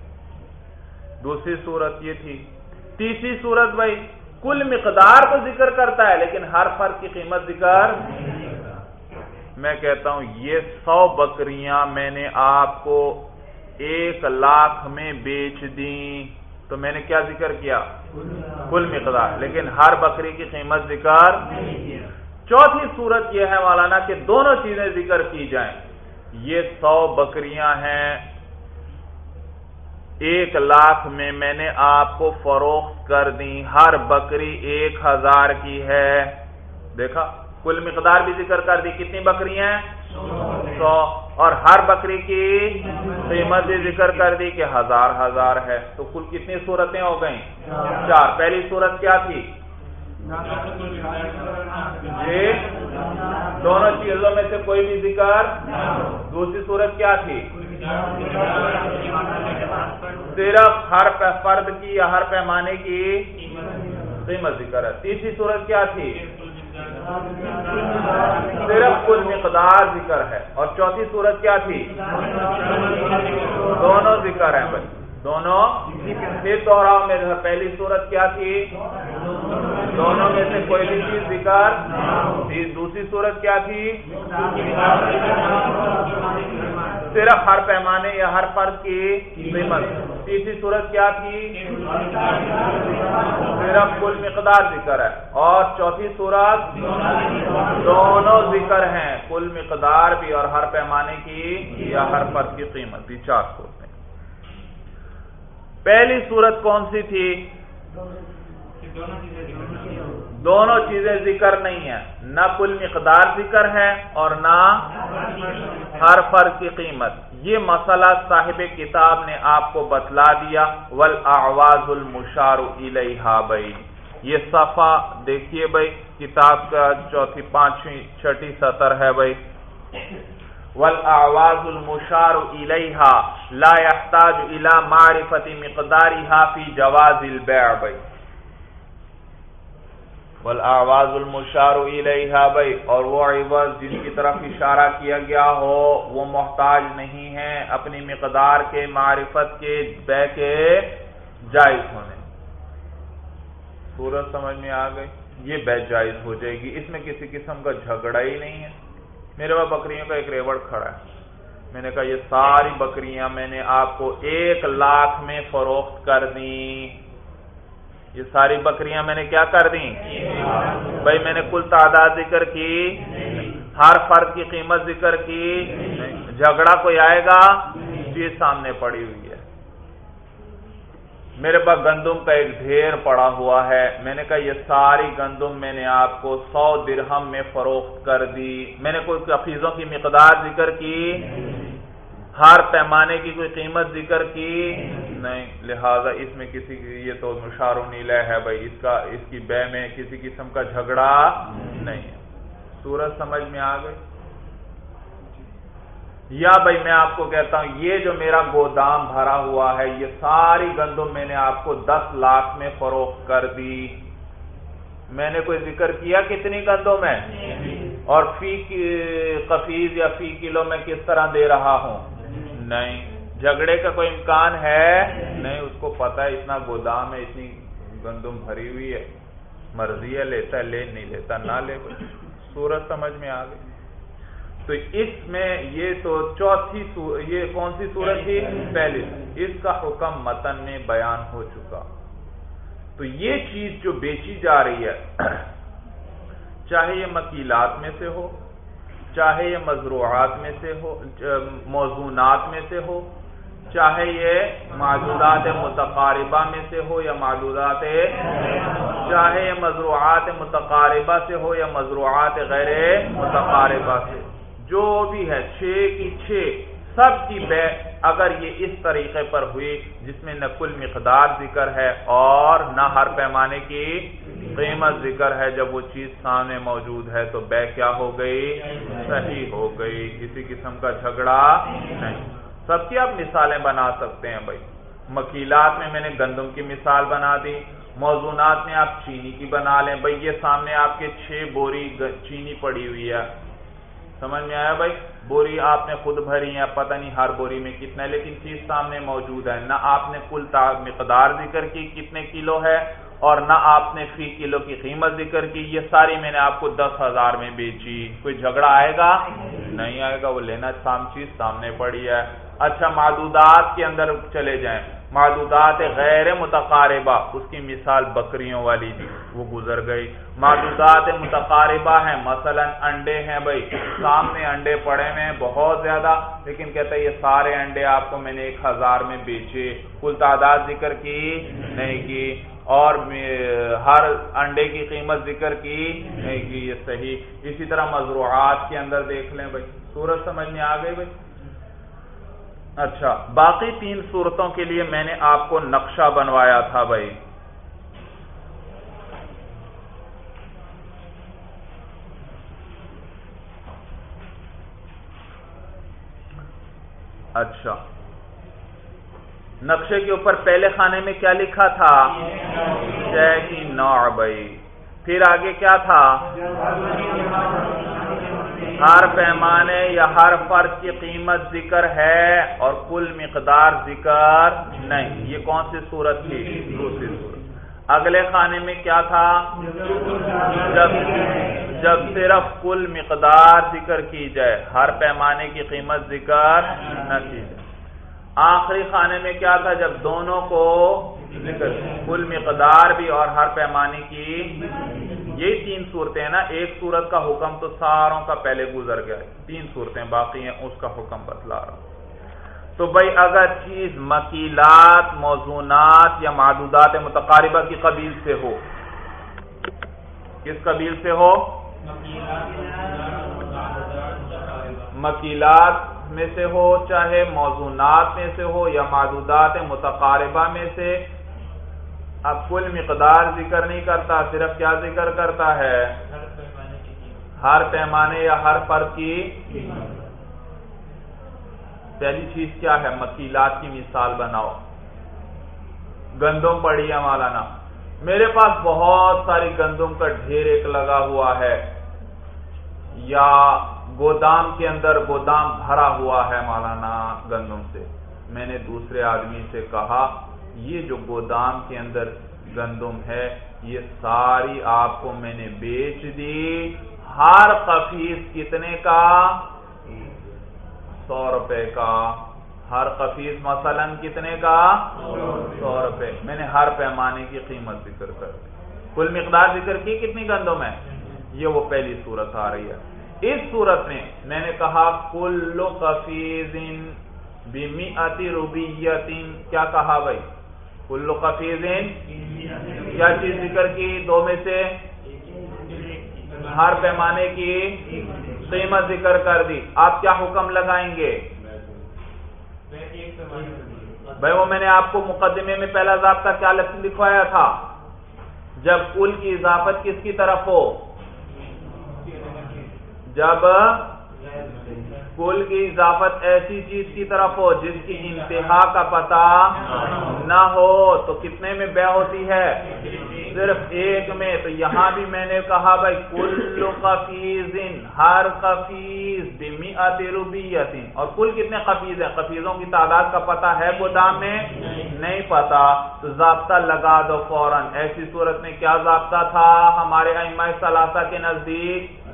دوسری صورت یہ تھی۔ تیسری صورت بھائی، کل مقدار تو ذکر کرتا ہے، لیکن ہر فرد کی قیمت ذکر میں کہتا ہوں، یہ سو بکریاں میں نے آپ کو ایک لاکھ میں بیچ دی تو میں نے کیا ذکر کیا؟ کل مقدار۔ لیکن ہر بکری کی قیمت ذکر چوتھی صورت یہ ہے مولانا، کہ دونوں چیزیں ذکر کی جائیں۔ یہ سو بکریاں ہیں۔ ایک لاکھ میں میں نے آپ کو فروخت کر دی۔ ہر بکری ایک ہزار کی ہے۔ دیکھا، کل مقدار بھی ذکر کر دی۔ کتنی بکری ہیں؟ سو۔ اور ہر بکری کی قیمت بھی ذکر کر دی کہ ہزار ہزار ہے۔ تو کل کتنی صورتیں ہو گئیں؟ چار۔ پہلی صورت کیا تھی؟ جی؟ دونوں چیزوں میں سے کوئی بھی ذکر؟ دوسری صورت کیا تھی؟ صرف ہر فرد کی یا ہر پیمانے کی قیمت ذکر ہے۔ تیسری صورت کیا تھی؟ صرف کل مقدار ذکر ہے۔ اور چوتھی صورت کیا تھی؟ دونوں ذکر ہیں بھائی دونوں؟ پھر دوہراؤ میں پہلی صورت کیا تھی؟ دونوں میں سے کوئی بھی چیز ذکر دوسری صورت کیا تھی؟ صرف ہر پیمانے یا ہر فرد کی قیمت۔ تیسری صورت کیا تھی؟ صرف کل مقدار ذکر ہے۔ اور چوتھی صورت؟ دونوں ذکر ہیں۔ کل مقدار بھی اور ہر پیمانے کی یا ہر فرد کی قیمت۔ بھی چار صورتیں۔ پہلی صورت کون سی تھی؟ دونوں چیزیں ذکر نہیں ہیں۔ نہ کل مقدار ذکر ہے اور نہ ہر فرق کی قیمت۔ یہ مسئلہ صاحب کتاب نے آپ کو بتلا دیا۔ ول آواز المشار بھائی یہ صفحہ دیکھیے بھائی، کتاب کا چوتھی، پانچویں، چھٹی سطر ہے بھائی۔ ول آواز المشار لا يحتاج الى معرفت مقدارها فی جواز البیع بھائی آواز المشار الیہا بھائی اور وہ عوض جن کی طرف اشارہ کیا گیا ہو، وہ محتاج نہیں ہے اپنی مقدار کے، معرفت کے، بے کے جائز ہونے۔ سورج سمجھ میں آ گئی؟ یہ بے جائز ہو جائے گی۔ اس میں کسی قسم کا جھگڑا ہی نہیں ہے۔ میرے پاس بکریوں کا ایک ریوڑ کھڑا ہے۔ میں نے کہا، یہ ساری بکریاں میں نے آپ کو ایک لاکھ میں فروخت کر دی یہ ساری بکریاں میں نے کیا کر دی بھائی میں نے کل تعداد ذکر کی، ہر فرد کی قیمت ذکر کی، جھگڑا کوئی آئے گا؟ چیز سامنے پڑی ہوئی ہے۔ میرے پاس گندم کا ایک ڈھیر پڑا ہوا ہے۔ میں نے کہا، یہ ساری گندم میں نے آپ کو سو درہم میں فروخت کر دی۔ میں نے کوئی حفیظوں کی مقدار ذکر کی، ہر پیمانے کی کوئی قیمت ذکر کی نہیں، لہذا اس میں کسی یہ تو مشار نیلا ہے بھائی، اس کا، اس کی بے میں کسی قسم کا جھگڑا نہیں ہے۔ سورج سمجھ میں آ گئی؟ یا بھائی میں آپ کو کہتا ہوں، یہ جو میرا گودام بھرا ہوا ہے، یہ ساری گندم میں نے آپ کو دس لاکھ میں فروخت کر دی۔ میں نے کوئی ذکر کیا کتنی گندم ہے؟ اور فی قفیز یا فی کلو میں کس طرح دے رہا ہوں؟ نہیں۔ جھگڑے کا کوئی امکان ہے؟ نہیں، اس کو پتا ہے، اتنا گودام ہے، اتنی گندم بھری ہوئی ہے۔ مرضی ہے، لیتا ہے، لے، نہیں لیتا، نہ لے۔ سورج سمجھ میں آ گئی۔ تو اس میں یہ تو چوتھی یہ کون سی صورت تھی؟ پہلی۔ اس کا حکم متن میں بیان ہو چکا۔ تو یہ چیز جو بیچی جا رہی ہے، چاہے یہ مکیلات میں سے ہو، چاہے یہ مضروعات میں سے ہو موضوعات میں سے ہو چاہے یہ معدودات متقاربہ میں سے ہو یا معدودات چاہے یہ مضروعات متقاربہ سے ہو یا مضروعات غیر متقاربہ سے جو بھی ہے، چھ کی چھ۔ سب کی بے اگر یہ اس طریقے پر ہوئی جس میں نہ کل مقدار ذکر ہے اور نہ ہر پیمانے کی قیمت ذکر ہے، جب وہ چیز سامنے موجود ہے تو بے کیا ہو گئی؟ صحیح ہو گئی۔ کسی قسم کا جھگڑا نہیں۔ سب کی آپ مثالیں بنا سکتے ہیں بھائی۔ مکیلات میں میں نے گندم کی مثال بنا دی موضوعات میں آپ چینی کی بنا لیں۔ بھائی، یہ سامنے آپ کے چھ بوری چینی پڑی ہوئی ہے۔ سمجھ میں آیا بھائی؟ بوری آپ نے خود بھری ہے پتہ نہیں ہر بوری میں کتنا ہے، لیکن چیز سامنے موجود ہے۔ نہ آپ نے کل مقدار ذکر کی کتنے کلو ہے، اور نہ آپ نے فی کلو کی قیمت ذکر کی۔ یہ ساری میں نے آپ کو دس ہزار میں بیچی۔ کوئی جھگڑا آئے گا؟ نہیں آئے گا، وہ لینا سام، چیز سامنے پڑی ہے۔ اچھا معدودات کے اندر چلے جائیں۔ معدودات غیر متقاربہ، اس کی مثال بکریوں والی بھی وہ گزر گئی۔ معدودات متقاربہ ہیں، مثلا انڈے ہیں بھائی۔ سامنے انڈے پڑے ہوئے ہیں، بہت زیادہ۔ لیکن کہتا ہے، یہ سارے انڈے آپ کو میں نے ایک ہزار میں بیچے۔ کل تعداد ذکر کی نہیں کی۔ اور ہر انڈے کی قیمت ذکر کی نہیں کی، یہ صحیح۔ اسی طرح مضروعات کے اندر دیکھ لیں بھائی۔ سورج سمجھ میں آ گئی بھائی؟ اچھا باقی تین صورتوں کے لیے میں نے آپ کو نقشہ بنوایا تھا بھائی۔ اچھا۔ نقشے کے اوپر پہلے خانے میں کیا لکھا تھا؟ جے کی نو بھائی۔ پھر آگے کیا تھا؟ ہر پیمانے یا ہر فرض کی قیمت ذکر ہے اور کل مقدار ذکر نہیں۔ یہ کون سی صورت تھی؟ دوسری صورت اگلے خانے میں کیا تھا؟ جب جب صرف کل مقدار ذکر کی جائے، ہر پیمانے کی قیمت ذکر نہ کی جائے۔ آخری خانے میں کیا تھا؟ جب دونوں کو ذکر کل مقدار بھی اور ہر پیمانے کی یہی تین صورتیں ہیں نا، ایک صورت کا حکم تو ساروں کا پہلے گزر گیا، تین صورتیں باقی ہیں، اس کا حکم بتلا رہا تو بھائی، اگر چیز مکیلات، موزونات یا معدودات متقاربہ کی قبیل سے ہو، کس قبیل سے ہو؟ مکیلات میں سے ہو، چاہے موزونات میں سے ہو یا معدودات متقاربہ میں سے اب کل مقدار ذکر نہیں کرتا، صرف کیا ذکر کرتا ہے؟ ہر پیمانے یا ہر فرد کی پہلی چیز کیا ہے؟ مکیلات کی مثال بناؤ۔ گندم پڑی ہے مولانا۔ میرے پاس بہت ساری گندم کا ڈھیر ایک لگا ہوا ہے۔ یا گودام کے اندر گودام بھرا ہوا ہے مولانا گندم سے۔ میں نے دوسرے آدمی سے کہا یہ جو گودام کے اندر گندم ہے، یہ ساری آپ کو میں نے بیچ دی۔ ہر قفیس کتنے کا؟ سو روپے کا۔ ہر قفیس مثلا کتنے کا؟ سو روپے۔ میں نے ہر پیمانے کی قیمت ذکر کر دی۔ کل مقدار ذکر کی کتنی گندم ہے؟ یہ وہ پہلی صورت آ رہی ہے۔ اس صورت میں میں نے کہا، کل قفیز بیمی روبیت، کیا کہا بھائی؟ کلو قفیزین، کیا چیز ذکر کی؟ دو میں سے ہر پیمانے کی قیمت ذکر کر دی۔ آپ کیا حکم لگائیں گے؟ بھائی، وہ میں نے آپ کو مقدمے میں پہلا ضابطہ کیا لکھوایا تھا۔ جب کل کی اضافت کس کی طرف ہو؟ جب کل کی اضافت ایسی چیز کی طرف ہو جس کی انتہا کا پتہ نہ ہو، تو کتنے میں بے ہوتی ہے؟ صرف ایک میں۔ تو یہاں بھی میں نے کہا بھائی، کل قفیز ہر قفیز بمی روبیت اور کل کتنے قفیز ہیں؟ قفیزوں کی تعداد کا پتہ ہے گودام میں؟ نہیں پتا تو ضابطہ لگا دو فوراً۔ ایسی صورت میں کیا ضابطہ تھا ہمارے ائمہ ثلاثہ کے نزدیک؟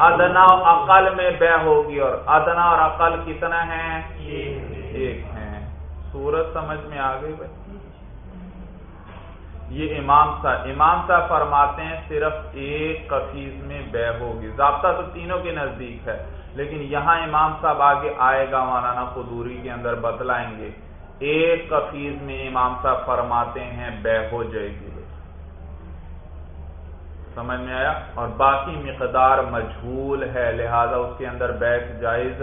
ادنا و عقل میں بے ہوگی اور ادنا اور عقل کتنا ہے ایک ہے سورت سمجھ میں آ گئی بھائی؟ یہ امام صاحب امام صاحب فرماتے ہیں صرف ایک کفیز میں بے ہوگی۔ ضابطہ تو تینوں کے نزدیک ہے، لیکن یہاں امام صاحب آگے آئے گا، مولانا قدوری کے اندر بتلائیں گے۔ ایک کفیز میں امام صاحب فرماتے ہیں بے ہو جائے گی۔ سمجھ میں آیا؟ اور باقی مقدار مجھول ہے لہذا اس کے اندر بیچ جائز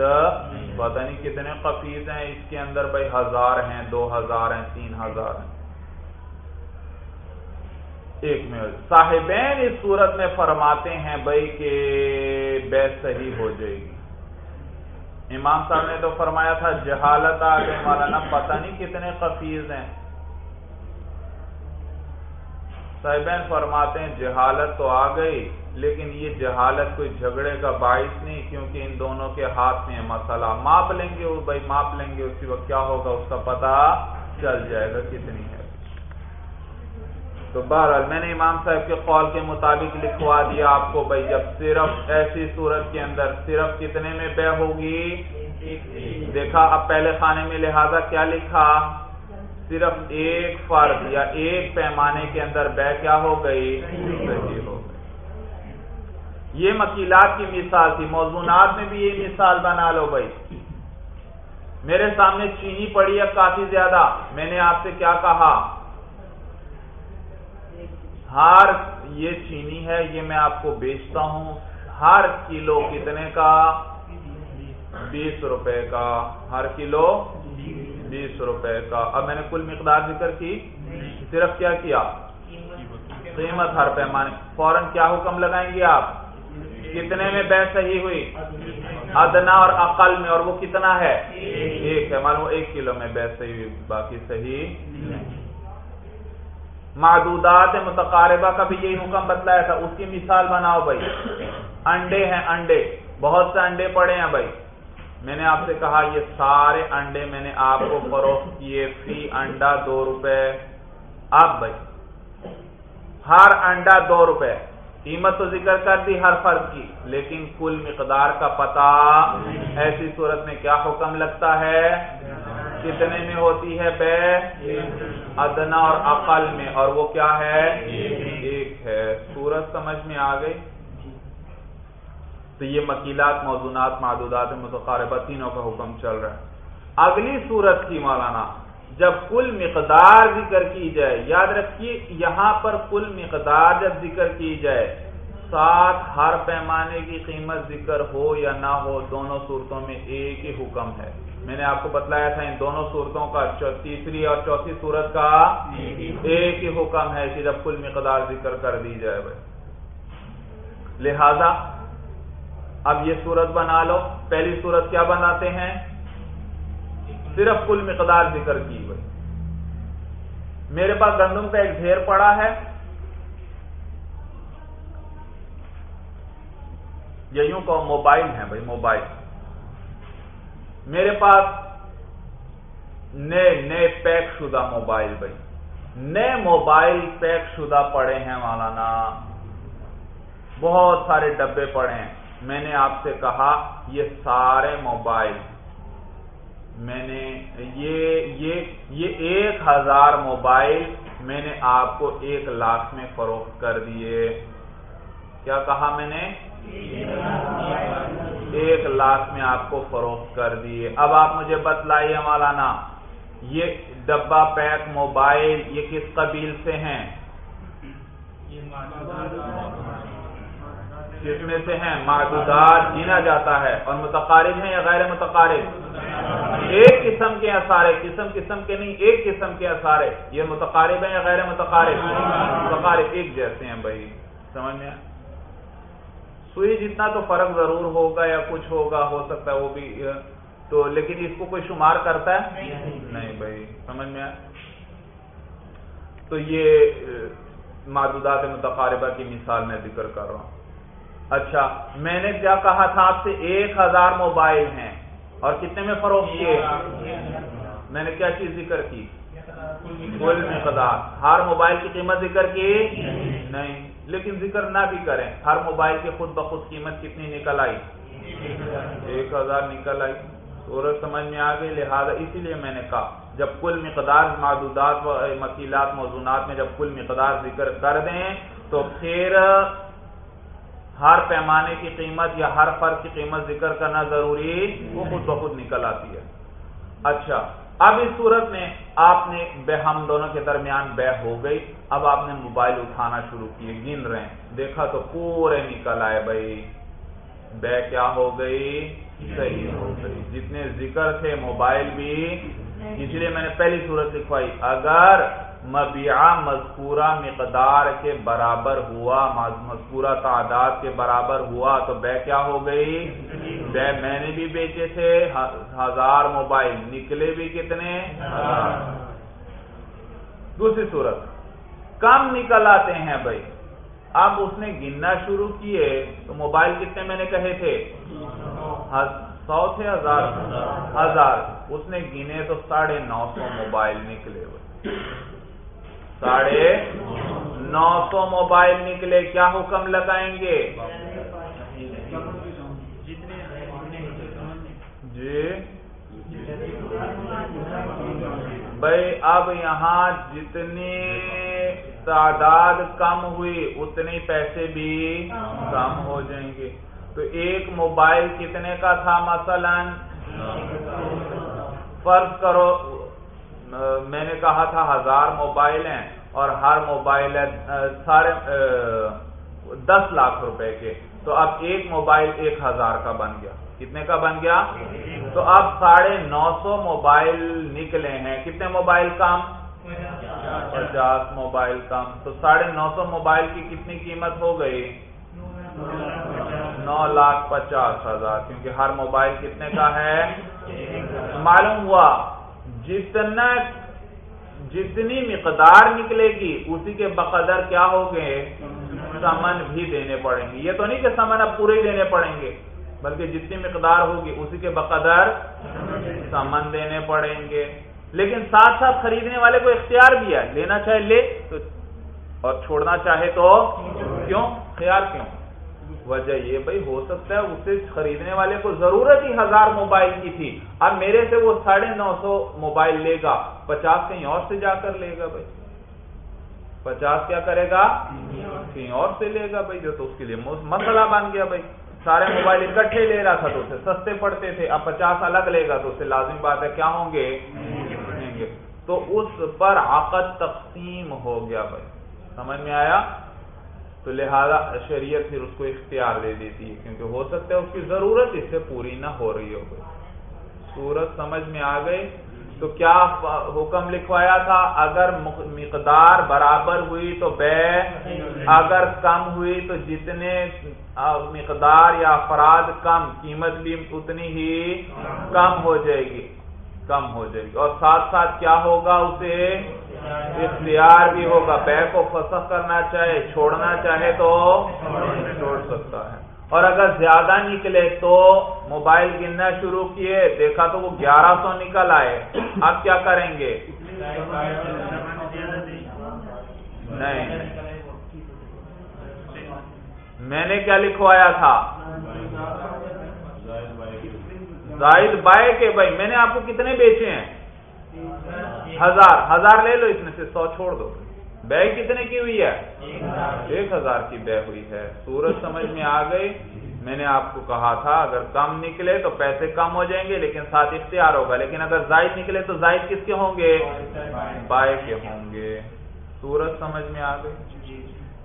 پتہ نہیں کتنے قفیز ہیں اس کے اندر بھائی ہزار ہیں دو ہزار ہیں تین ہزار ہیں۔ ایک میں صاحبین اس صورت میں فرماتے ہیں بھائی کہ بیچ صحیح ہو جائے گی۔ امام صاحب نے تو فرمایا تھا جہالت آ گئے مولانا پتہ نہیں کتنے قفیز ہیں۔ صاحبین فرماتے ہیں جہالت تو آ گئی، لیکن یہ جہالت کوئی جھگڑے کا باعث نہیں، کیونکہ ان دونوں کے ہاتھ میں مسئلہ۔ ماپ لیں گے بھائی، ماپ لیں گے، اسی وقت کیا ہوگا اس کا پتہ چل جائے گا کتنی ہے۔ تو بہرحال میں نے امام صاحب کے قول کے مطابق لکھوا دیا آپ کو بھائی، جب صرف ایسی صورت کے اندر صرف کتنے میں بے ہوگی؟ دیکھا، اب پہلے خانے میں لہذا کیا لکھا؟ صرف ایک فرد یا ایک پیمانے کے اندر بے کیا ہو گئی؟ صحیح ہو گئی۔ یہ مکیلات کی مثال تھی۔ موضوعات میں بھی یہ مثال بنا لو بھائی۔ میرے سامنے چینی پڑی ہے کافی زیادہ۔ میں نے آپ سے کیا کہا؟ ہر یہ چینی ہے، یہ میں آپ کو بیچتا ہوں۔ ہر کلو کتنے کا؟ بیس روپے کا۔ ہر کلو؟ بیس روپے کا۔ اب میں نے کل مقدار ذکر کی۔ صرف کیا کیا؟ قیمت ہر پیمانے۔ فوراً کیا حکم لگائیں گے آپ؟ کتنے میں بے صحیح ہوئی؟ ادنا اور عقل میں، اور وہ کتنا ہے؟ ایک ہے۔ معلوم ایک کلو میں بے صحیح ہوئی، باقی صحیح معدودات متقاربہ کا بھی یہی حکم بتلایا تھا۔ اس کی مثال بناؤ بھائی۔ انڈے ہیں انڈے۔ بہت سے انڈے پڑے ہیں بھائی۔ میں نے آپ سے کہا، یہ سارے انڈے میں نے آپ کو فروخت کیے فی انڈا دو روپے۔ اب بھائی، ہر انڈا دو روپے۔ قیمت تو ذکر کر دی ہر فرض کی، لیکن کل مقدار کا پتا ایسی صورت میں کیا حکم لگتا ہے؟ کتنے میں ہوتی ہے بے ادنا اور عقل میں۔ اور وہ کیا ہے؟ ایک ہے۔ صورت سمجھ میں آ گئی؟ تو یہ مکیلات موضوعات معدودات متقاربہ تینوں کا حکم چل رہا ہے۔ اگلی صورت کی مولانا، جب کل مقدار ذکر کی جائے، یاد رکھیے، یہاں پر کل مقدار جب ذکر کی جائے ساتھ ہر پیمانے کی قیمت ذکر ہو یا نہ ہو، دونوں صورتوں میں ایک ہی حکم ہے۔ میں نے آپ کو بتلایا تھا، ان دونوں صورتوں کا تیسری اور چوتھی صورت کا ایک ہی حکم ہے کہ جب کل مقدار ذکر کر دی جائے۔ بھائی لہذا اب یہ صورت بنا لو۔ پہلی صورت کیا بناتے ہیں؟ صرف کل مقدار ذکر کی ہوئی۔ میرے پاس گندم کا ایک ڈھیر پڑا ہے۔ یا یوں کہ موبائل ہے بھائی، موبائل۔ میرے پاس نئے نئے پیک شدہ موبائل بھائی۔ نئے موبائل پیک شدہ پڑے ہیں مولانا۔ بہت سارے ڈبے پڑے ہیں۔ میں نے آپ سے کہا، یہ سارے موبائل. میں نے یہ یہ یہ ایک ہزار موبائل میں نے آپ کو ایک لاکھ میں فروخت کر دیے. کیا کہا میں نے؟ ایک لاکھ میں آپ کو فروخت کر دیے. اب آپ مجھے بتلائیے مولانا، یہ ڈبا پیک موبائل یہ کس قبیل سے ہیں؟ جس میں سے ہیں معدودات گینا جاتا ہے اور متقارب ہیں یا غیر متقارب؟ ایک قسم کے اثارے قسم قسم کے نہیں، ایک قسم کے اثارے یہ متقارب ہیں یا غیر متقارب؟ متقارب ایک جیسے ہیں بھائی، سمجھ میں؟ سوئی جتنا تو فرق ضرور ہوگا یا کچھ ہوگا، ہو سکتا ہے وہ بھی، تو لیکن اس کو کوئی شمار کرتا ہے؟ نہیں بھائی، سمجھ میں؟ تو یہ معدودات متقاربہ کی مثال میں ذکر کر رہا ہوں۔ اچھا میں نے کیا کہا تھا آپ سے؟ ایک ہزار موبائل ہیں۔ اور کتنے میں فروخت کیے؟ میں نے کیا چیز ذکر کی؟ کل مقدار ہر موبائل کی قیمت ذکر کی؟ نہیں۔ لیکن ذکر نہ بھی کریں۔ ہر موبائل کی خود بخود قیمت کتنی نکل آئی؟ ایک ہزار نکل آئی۔ سورج سمجھ میں آ گئی، لہٰذا اسی لیے میں نے کہا، جب کل مقدار معدودات و مکیلات موضوعات میں جب کل مقدار ذکر کر دیں، تو پھر ہر پیمانے کی قیمت یا ہر فرق کی قیمت ذکر کرنا ضروری وہ خود بخود نکل آتی ہے۔ اچھا اب اس صورت میں آپ نے بے ہم دونوں کے درمیان بے ہو گئی۔ اب آپ نے موبائل اٹھانا شروع کیے، گن رہے ہیں۔ دیکھا تو پورے نکل آئے بھائی۔ بے کیا ہو گئی؟ صحیح ہو گئی۔ جتنے ذکر تھے موبائل بھی۔ اس لیے میں نے پہلی صورت لکھوائی۔ اگر مبیعہ مذکورہ مقدار کے برابر ہوا مذکورہ تعداد کے برابر ہوا، تو بے کیا ہو گئی؟ بے میں نے بھی بیچے تھے ہزار موبائل، نکلے بھی کتنے؟ دوسری صورت، کم نکل آتے ہیں بھائی۔ اب اس نے گننا شروع کیے، تو موبائل کتنے میں نے کہے تھے؟ سو تھے، ہزار۔ ہزار۔ اس نے گنے تو ساڑھے نو سو موبائل نکلے ہوئے۔ ساڑھے نو سو موبائل نکلے کیا حکم لگائیں گے؟ جی۔ بھائی اب یہاں جتنی تعداد کم ہوئی اتنے پیسے بھی کم ہو جائیں گے۔ تو ایک موبائل کتنے کا تھا مثلا؟ فرض کرو میں نے کہا تھا ہزار موبائل ہیں اور ہر موبائل ہے سارے دس لاکھ روپے کے۔ تو اب ایک موبائل ایک ہزار کا بن گیا۔ کتنے کا بن گیا؟ تو اب ساڑھے نو سو موبائل نکلے ہیں۔ کتنے موبائل کم پچاس موبائل کم تو ساڑھے نو سو موبائل کی کتنی قیمت ہو گئی؟ نو لاکھ پچاس ہزار۔ کیونکہ ہر موبائل کتنے کا ہے؟ معلوم ہوا۔ جتنا جتنی مقدار نکلے گی، اسی کے بقدر کیا ہو گئے؟ سمن بھی دینے پڑیں گے۔ یہ تو نہیں کہ سمن اب پورے دینے پڑیں گے، بلکہ جتنی مقدار ہوگی، اسی کے بقدر سمن دینے پڑیں گے۔ لیکن ساتھ ساتھ خریدنے والے کو اختیار بھی ہے، لینا چاہے لے تو اور چھوڑنا چاہے تو کیوں؟ خیال کیوں؟ وجہ یہ بھائی ہو سکتا ہے اسے خریدنے والے کو ضرورت ہی ہزار موبائل کی تھی۔ اب میرے سے وہ ساڑھے نو سو موبائل لے گا۔ پچاس کہیں اور سے جا کر لے گا بھائی پچاس کیا کرے گا؟ کہیں اور سے لے گا بھائی جو تو اس کے لیے مسئلہ بن گیا بھائی سارے موبائل اکٹھے لے رہا تھا تو اسے سستے پڑتے تھے۔ اب پچاس الگ لے گا تو اسے لازمی بات ہے، کیا ہوں گے؟ تو اس پر عقد تقسیم ہو گیا بھائی سمجھ میں آیا؟ تو لہذا شریعت پھر اس کو اختیار دے دیتی ہے، کیونکہ ہو سکتا ہے اس کی ضرورت اس سے پوری نہ ہو رہی ہو گئی صورت سمجھ میں آ گئی۔ تو کیا حکم لکھوایا تھا؟ اگر مقدار برابر ہوئی تو بے، اگر کم ہوئی تو جتنے مقدار یا افراد کم، قیمت بھی اتنی ہی کم ہو جائے گی، کم ہو جائے گی۔ اور ساتھ ساتھ کیا ہوگا اسے؟ اختیار بھی ہوگا۔ بے کو فسخ کرنا چاہے، چھوڑنا چاہے تو چھوڑ سکتا ہے۔ اور اگر زیادہ نکلے تو موبائل گننا شروع کیے، دیکھا تو وہ گیارہ سو نکل آئے۔ اب کیا کریں گے؟ نہیں۔ میں نے کیا لکھوایا تھا؟ زائد بائے کے۔ بھائی، میں نے آپ کو کتنے بیچے ہیں؟ ہزار ہزار لے لو، اس میں سے سو چھوڑ دو۔ بے کتنے کی ہوئی ہے؟ ایک ہزار کی بے ہوئی ہے۔ سورج سمجھ میں آ گئی۔ میں نے آپ کو کہا تھا، اگر کم نکلے تو پیسے کم ہو جائیں گے، لیکن ساتھ اختیار ہوگا۔ لیکن اگر زائد نکلے تو زائد کس کے ہوں گے؟ بائے کے ہوں گے۔ سورج سمجھ میں آ گئی۔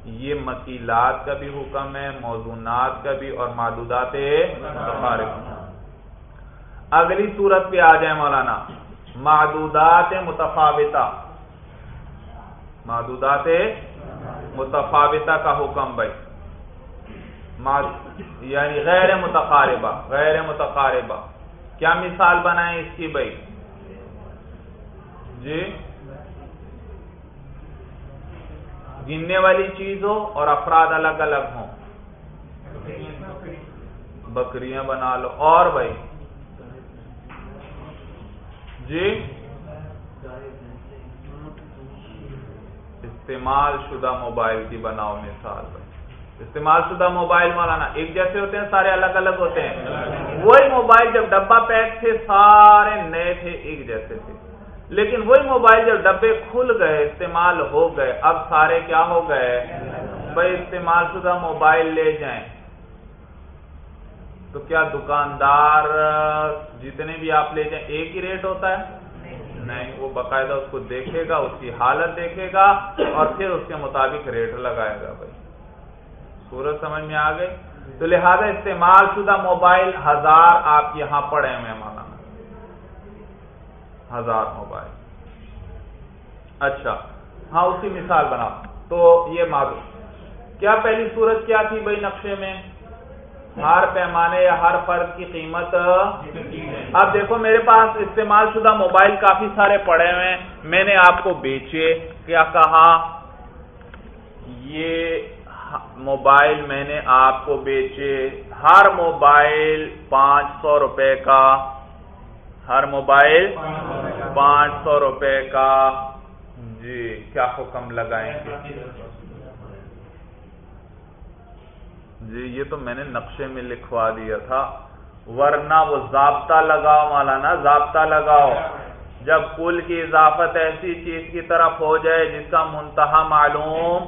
یہ مکیلات کا بھی حکم ہے موضوعات کا بھی اور معدودات اگلی صورت پہ آ جائیں مولانا۔ معدودات متفاوتہ۔ معدودات متفاوتہ کا حکم بھائی۔ یعنی غیر متقاربہ غیر متقاربہ۔ کیا مثال بنائیں اس کی بھائی؟ جی۔ گننے والی چیز ہو اور افراد الگ الگ ہوں۔ بکریاں بنا لو۔ اور بھائی جی؟ استعمال شدہ موبائل کی بناؤ مثال بھائی استعمال شدہ موبائل مولانا، ایک جیسے ہوتے ہیں، سارے الگ الگ ہوتے ہیں۔ وہی موبائل جب ڈبا پیک تھے، سارے نئے تھے، ایک جیسے تھے۔ لیکن وہی موبائل جب ڈبے کھل گئے، استعمال ہو گئے، اب سارے کیا ہو گئے؟ بھائی، استعمال شدہ موبائل لے جائیں۔ تو کیا دکاندار جتنے بھی آپ لے جائیں ایک ہی ریٹ ہوتا ہے؟ نہیں۔ وہ باقاعدہ اس کو دیکھے گا اس کی حالت دیکھے گا اور پھر اس کے مطابق ریٹ لگائے گا بھائی۔ سورج سمجھ میں آ گئی تو لہذا استعمال شدہ موبائل ہزار آپ یہاں پڑے ہوئے مانا ہزار موبائل۔ اچھا ہاں اس کی مثال بنا تو یہ معلوم۔ کیا پہلی صورت کیا تھی بھائی نقشے میں؟ ہر پیمانے یا ہر فرق کی قیمت۔ اب دیکھو میرے پاس استعمال شدہ موبائل کافی سارے پڑے ہوئے ہیں۔ میں نے آپ کو بیچے۔ کیا کہا؟ یہ موبائل میں نے آپ کو بیچے۔ ہر موبائل پانچ سو روپے کا۔ ہر موبائل پانچ سو روپے کا۔ جی کیا حکم لگائیں گے؟ جی یہ تو میں نے نقشے میں لکھوا دیا تھا۔ ورنہ وہ ضابطہ لگاؤ مولانا، ضابطہ لگاؤ۔ جب کل کی اضافت ایسی چیز کی طرف ہو جائے جس کا منتہا معلوم،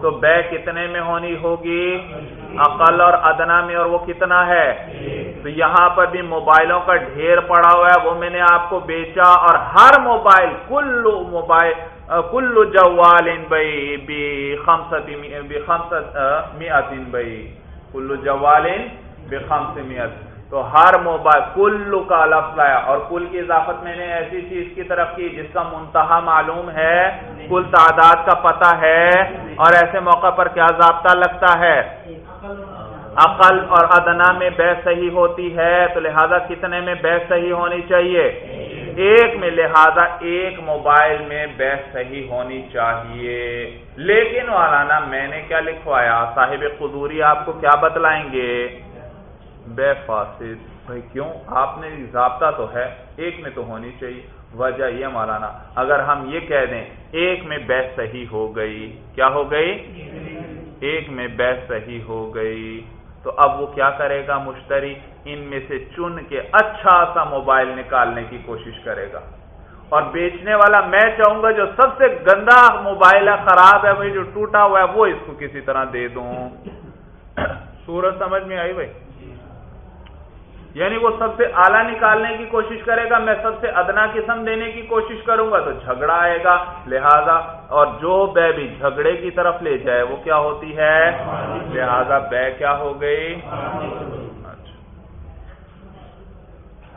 تو بے کتنے میں ہونی ہوگی؟ عقل اور ادنا میں اور وہ کتنا ہے؟ تو یہاں پر بھی موبائلوں کا ڈھیر پڑا ہوا ہے۔ وہ میں نے آپ کو بیچا اور ہر موبائل کل موبائل، کل جوال بھائی، بی خمسط میت بھائی۔ کل جوال بے خمس میت تو ہر موبائل کل کا لفظ لایا۔ اور کل کی اضافت میں نے ایسی چیز کی طرف کی جس کا منتہا معلوم ہے۔ کل تعداد کا پتہ ہے۔ اور ایسے موقع پر کیا ضابطہ لگتا ہے؟ عقل اور ادنا میں بے صحیح ہوتی ہے، تو لہذا کتنے میں بے صحیح ہونی چاہیے؟ ایک میں لہذا ایک موبائل میں بے صحیح ہونی چاہیے۔ لیکن والانا میں نے کیا لکھوایا؟ صاحب قدوری، آپ کو کیا بتلائیں گے؟ بے فاسد۔ بھائی، کیوں؟ آپ نے ضابطہ تو ہے، ایک میں تو ہونی چاہیے۔ وجہ یہ مولانا، اگر ہم یہ کہہ دیں، ایک میں بے صحیح ہو گئی، کیا ہو گئی؟ ایک میں بے صحیح ہو گئی۔ تو اب وہ کیا کرے گا مشتری؟ ان میں سے چن کے اچھا سا موبائل نکالنے کی کوشش کرے گا۔ اور بیچنے والا میں چاہوں گا جو سب سے گندا موبائل ہے، خراب ہے بھائی جو ٹوٹا ہوا ہے، وہ اس کو کسی طرح دے دوں۔ [COUGHS] سورج سمجھ میں آئی بھائی؟ یعنی وہ سب سے اعلیٰ نکالنے کی کوشش کرے گا، میں سب سے ادنا قسم دینے کی کوشش کروں گا، تو جھگڑا آئے گا۔ لہذا، اور جو بے بھی جھگڑے کی طرف لے جائے، وہ کیا ہوتی ہے؟ لہذا بے کیا ہو گئی؟ اچھا۔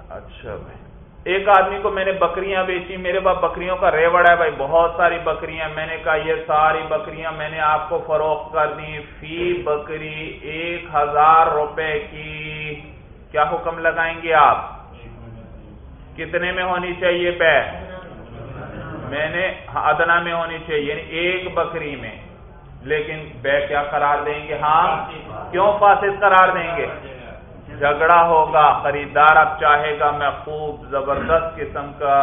اچھا بھائی۔ ایک آدمی کو میں نے بکریاں بیچی، میرے پاس بکریوں کا ریوڑ ہے بھائی، بہت ساری بکریاں۔ میں نے کہا، یہ ساری بکریاں میں نے آپ کو فروخت کر دی فی بکری ایک ہزار روپے کی۔ کیا حکم لگائیں گے آپ؟ کتنے میں ہونی چاہیے پہ میں نے ادنا میں ہونی چاہیے یعنی ایک بکری میں۔ لیکن بے کیا قرار دیں گے؟ ہاں کیوں فاسد قرار دیں گے؟ جھگڑا ہوگا، خریدار اب چاہے گا، میں خوب زبردست قسم کا،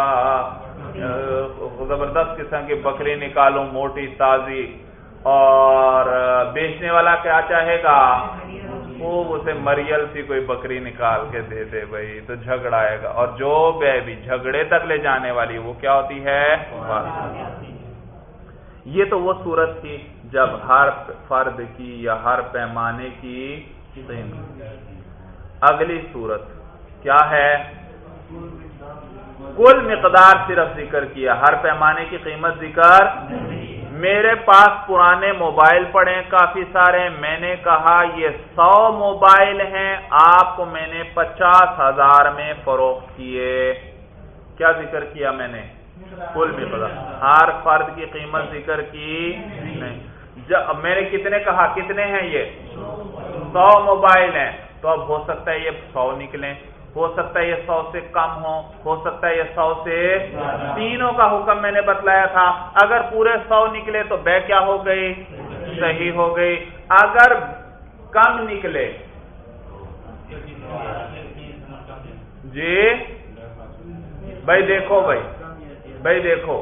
زبردست قسم کی بکری نکالوں، موٹی تازی، اور بیچنے والا کیا چاہے گا؟ خوب اسے مریل سی کوئی بکری نکال کے دے دے بھائی، تو جھگڑا آئے گا۔ اور جو بے بھی جھگڑے تک لے جانے والی، وہ کیا ہوتی ہے؟ یہ تو وہ صورت تھی جب ہر فرد کی یا ہر پیمانے کی اگلی صورت کیا ہے؟ کل مقدار صرف ذکر کیا، ہر پیمانے کی قیمت ذکر میرے پاس پرانے موبائل پڑے، کافی سارے۔ میں نے کہا، یہ سو موبائل ہیں، آپ کو میں نے پچاس ہزار میں فروخت کیے۔ کیا ذکر کیا میں نے؟ کل بھی پتا۔ ہر فرد کی قیمت ذکر کی نہیں۔ میں نے کتنے کہا؟ کتنے ہیں یہ؟ سو موبائل ہیں۔ تو اب ہو سکتا ہے یہ سو نکلیں۔ ہو سکتا ہے یہ سو سے کم ہو ہو سکتا ہے یہ سو سے تینوں کا حکم میں نے بتلایا تھا۔ اگر پورے سو نکلے تو بے کیا ہو گئی؟ صحیح ہو گئی۔ اگر کم نکلے۔ جی؟ بھائی دیکھو بھائی بھائی دیکھو۔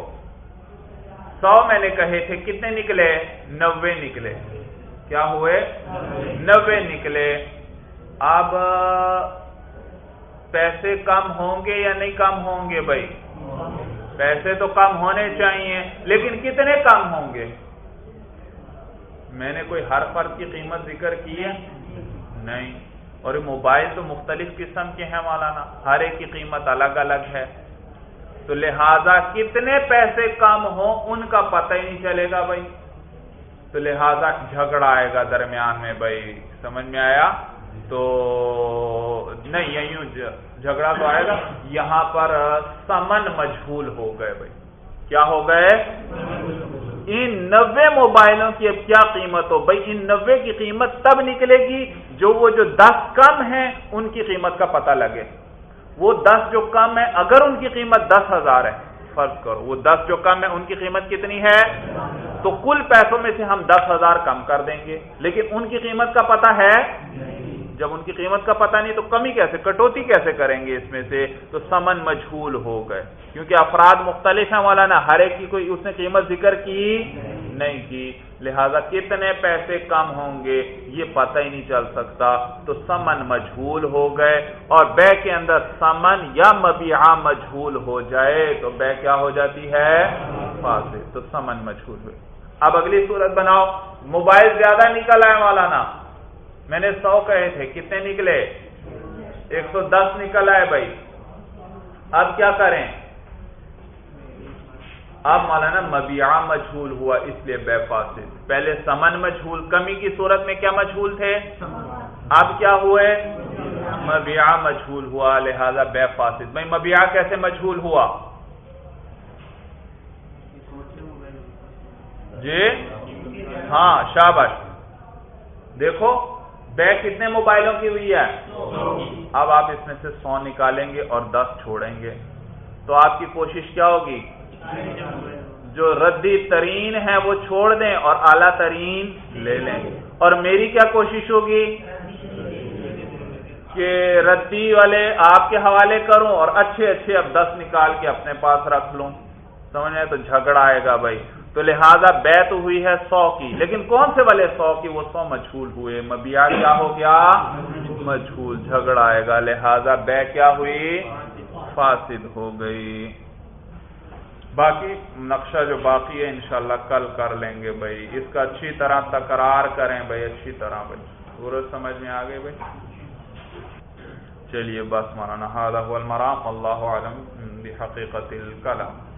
سو میں نے کہے تھے، کتنے نکلے؟ نوے نکلے۔ کیا ہوئے؟ نوے نکلے۔ اب پیسے کم ہوں گے یا نہیں کم ہوں گے بھائی؟ پیسے تو کم ہونے چاہیے، لیکن کتنے کم ہوں گے؟ میں نے کوئی ہر فرد کی قیمت ذکر کی ہے؟ نہیں۔ اور موبائل تو مختلف قسم کے ہیں مولانا، ہر ایک کی قیمت الگ الگ ہے۔ تو لہذا کتنے پیسے کم ہوں ان کا پتہ ہی نہیں چلے گا بھائی۔ تو لہذا جھگڑا آئے گا درمیان میں بھائی، سمجھ میں آیا؟ تو نہیں یعنی یوں جھگڑا تو آئے گا، یہاں پر سمن مجھول ہو گئے بھائی۔ کیا ہو گئے؟ ان نوے موبائلوں کی اب کیا قیمت ہو؟ بھائی، ان نوے کی قیمت تب نکلے گی جو وہ جو دس کم ہیں، ان کی قیمت کا پتہ لگے۔ وہ دس جو کم ہے اگر ان کی قیمت دس ہزار ہے، فرض کرو، وہ دس جو کم ہے ان کی قیمت کتنی ہے؟ تو کل پیسوں میں سے ہم دس ہزار کم کر دیں گے۔ لیکن ان کی قیمت کا پتہ ہے؟ جب ان کی قیمت کا پتہ نہیں تو کمی کیسے، کٹوتی کیسے کریں گے اس میں سے؟ تو سمن مجھول ہو گئے۔ کیونکہ افراد مختلف ہیں مولانا، ہر ایک کی کوئی، اس نے قیمت ذکر کی نہیں کی۔ لہذا کتنے پیسے کم ہوں گے یہ پتہ ہی نہیں چل سکتا۔ تو سمن مجھول ہو گئے اور بے کے اندر سمن یا مبیعہ مجھول ہو جائے تو بے کیا ہو جاتی ہے؟ فاصل تو سمن مجھول ہوئے۔ اب اگلی صورت بناؤ۔ موبائل زیادہ نکل آئے مولانا۔ میں نے سو کہے تھے، کتنے نکلے؟ ایک سو دس نکل آئے بھائی۔ اب کیا کریں؟ اب مولانا مبیعہ مجھول ہوا، اس لیے بے فاصل۔ پہلے سمن مجھول، کمی کی صورت میں کیا مجھول تھے؟ اب کیا ہوئے؟ مبیعہ مجھول ہوا، لہذا بے فاصل۔ بھائی، مبیعہ کیسے مجھول ہوا؟ جی؟ ہاں شابش دیکھو بیگ کتنے موبائلوں کی ہوئی ہے؟ اب آپ اس میں سے سو نکالیں گے اور دس چھوڑیں گے۔ تو آپ کی کوشش کیا ہوگی؟ جو ردی ترین ہے وہ چھوڑ دیں اور اعلیٰ ترین لے لیں۔ اور میری کیا کوشش ہوگی؟ کہ ردی والے آپ کے حوالے کروں اور اچھے اچھے اب دس نکال کے اپنے پاس رکھ لوں۔ سمجھ تو جھگڑا آئے گا بھائی۔ تو لہذا بے تو ہوئی ہے سو کی۔ لیکن کون سے والے سو کی؟ وہ سو مجھول ہوئے۔ مبیا کیا ہو گیا؟ مجھول۔ جھگڑا آئے گا۔ لہذا بے کیا ہوئی؟ فاسد ہو گئی۔ باقی نقشہ جو باقی ہے، انشاءاللہ کل کر لیں گے بھائی۔ اس کا اچھی طرح تکرار کریں بھائی، اچھی طرح بھائی۔ سورج سمجھ میں آ گئے بھائی؟ چلیے، بس مولانا المرام۔ اللہ عالم بحقیقت الکلام۔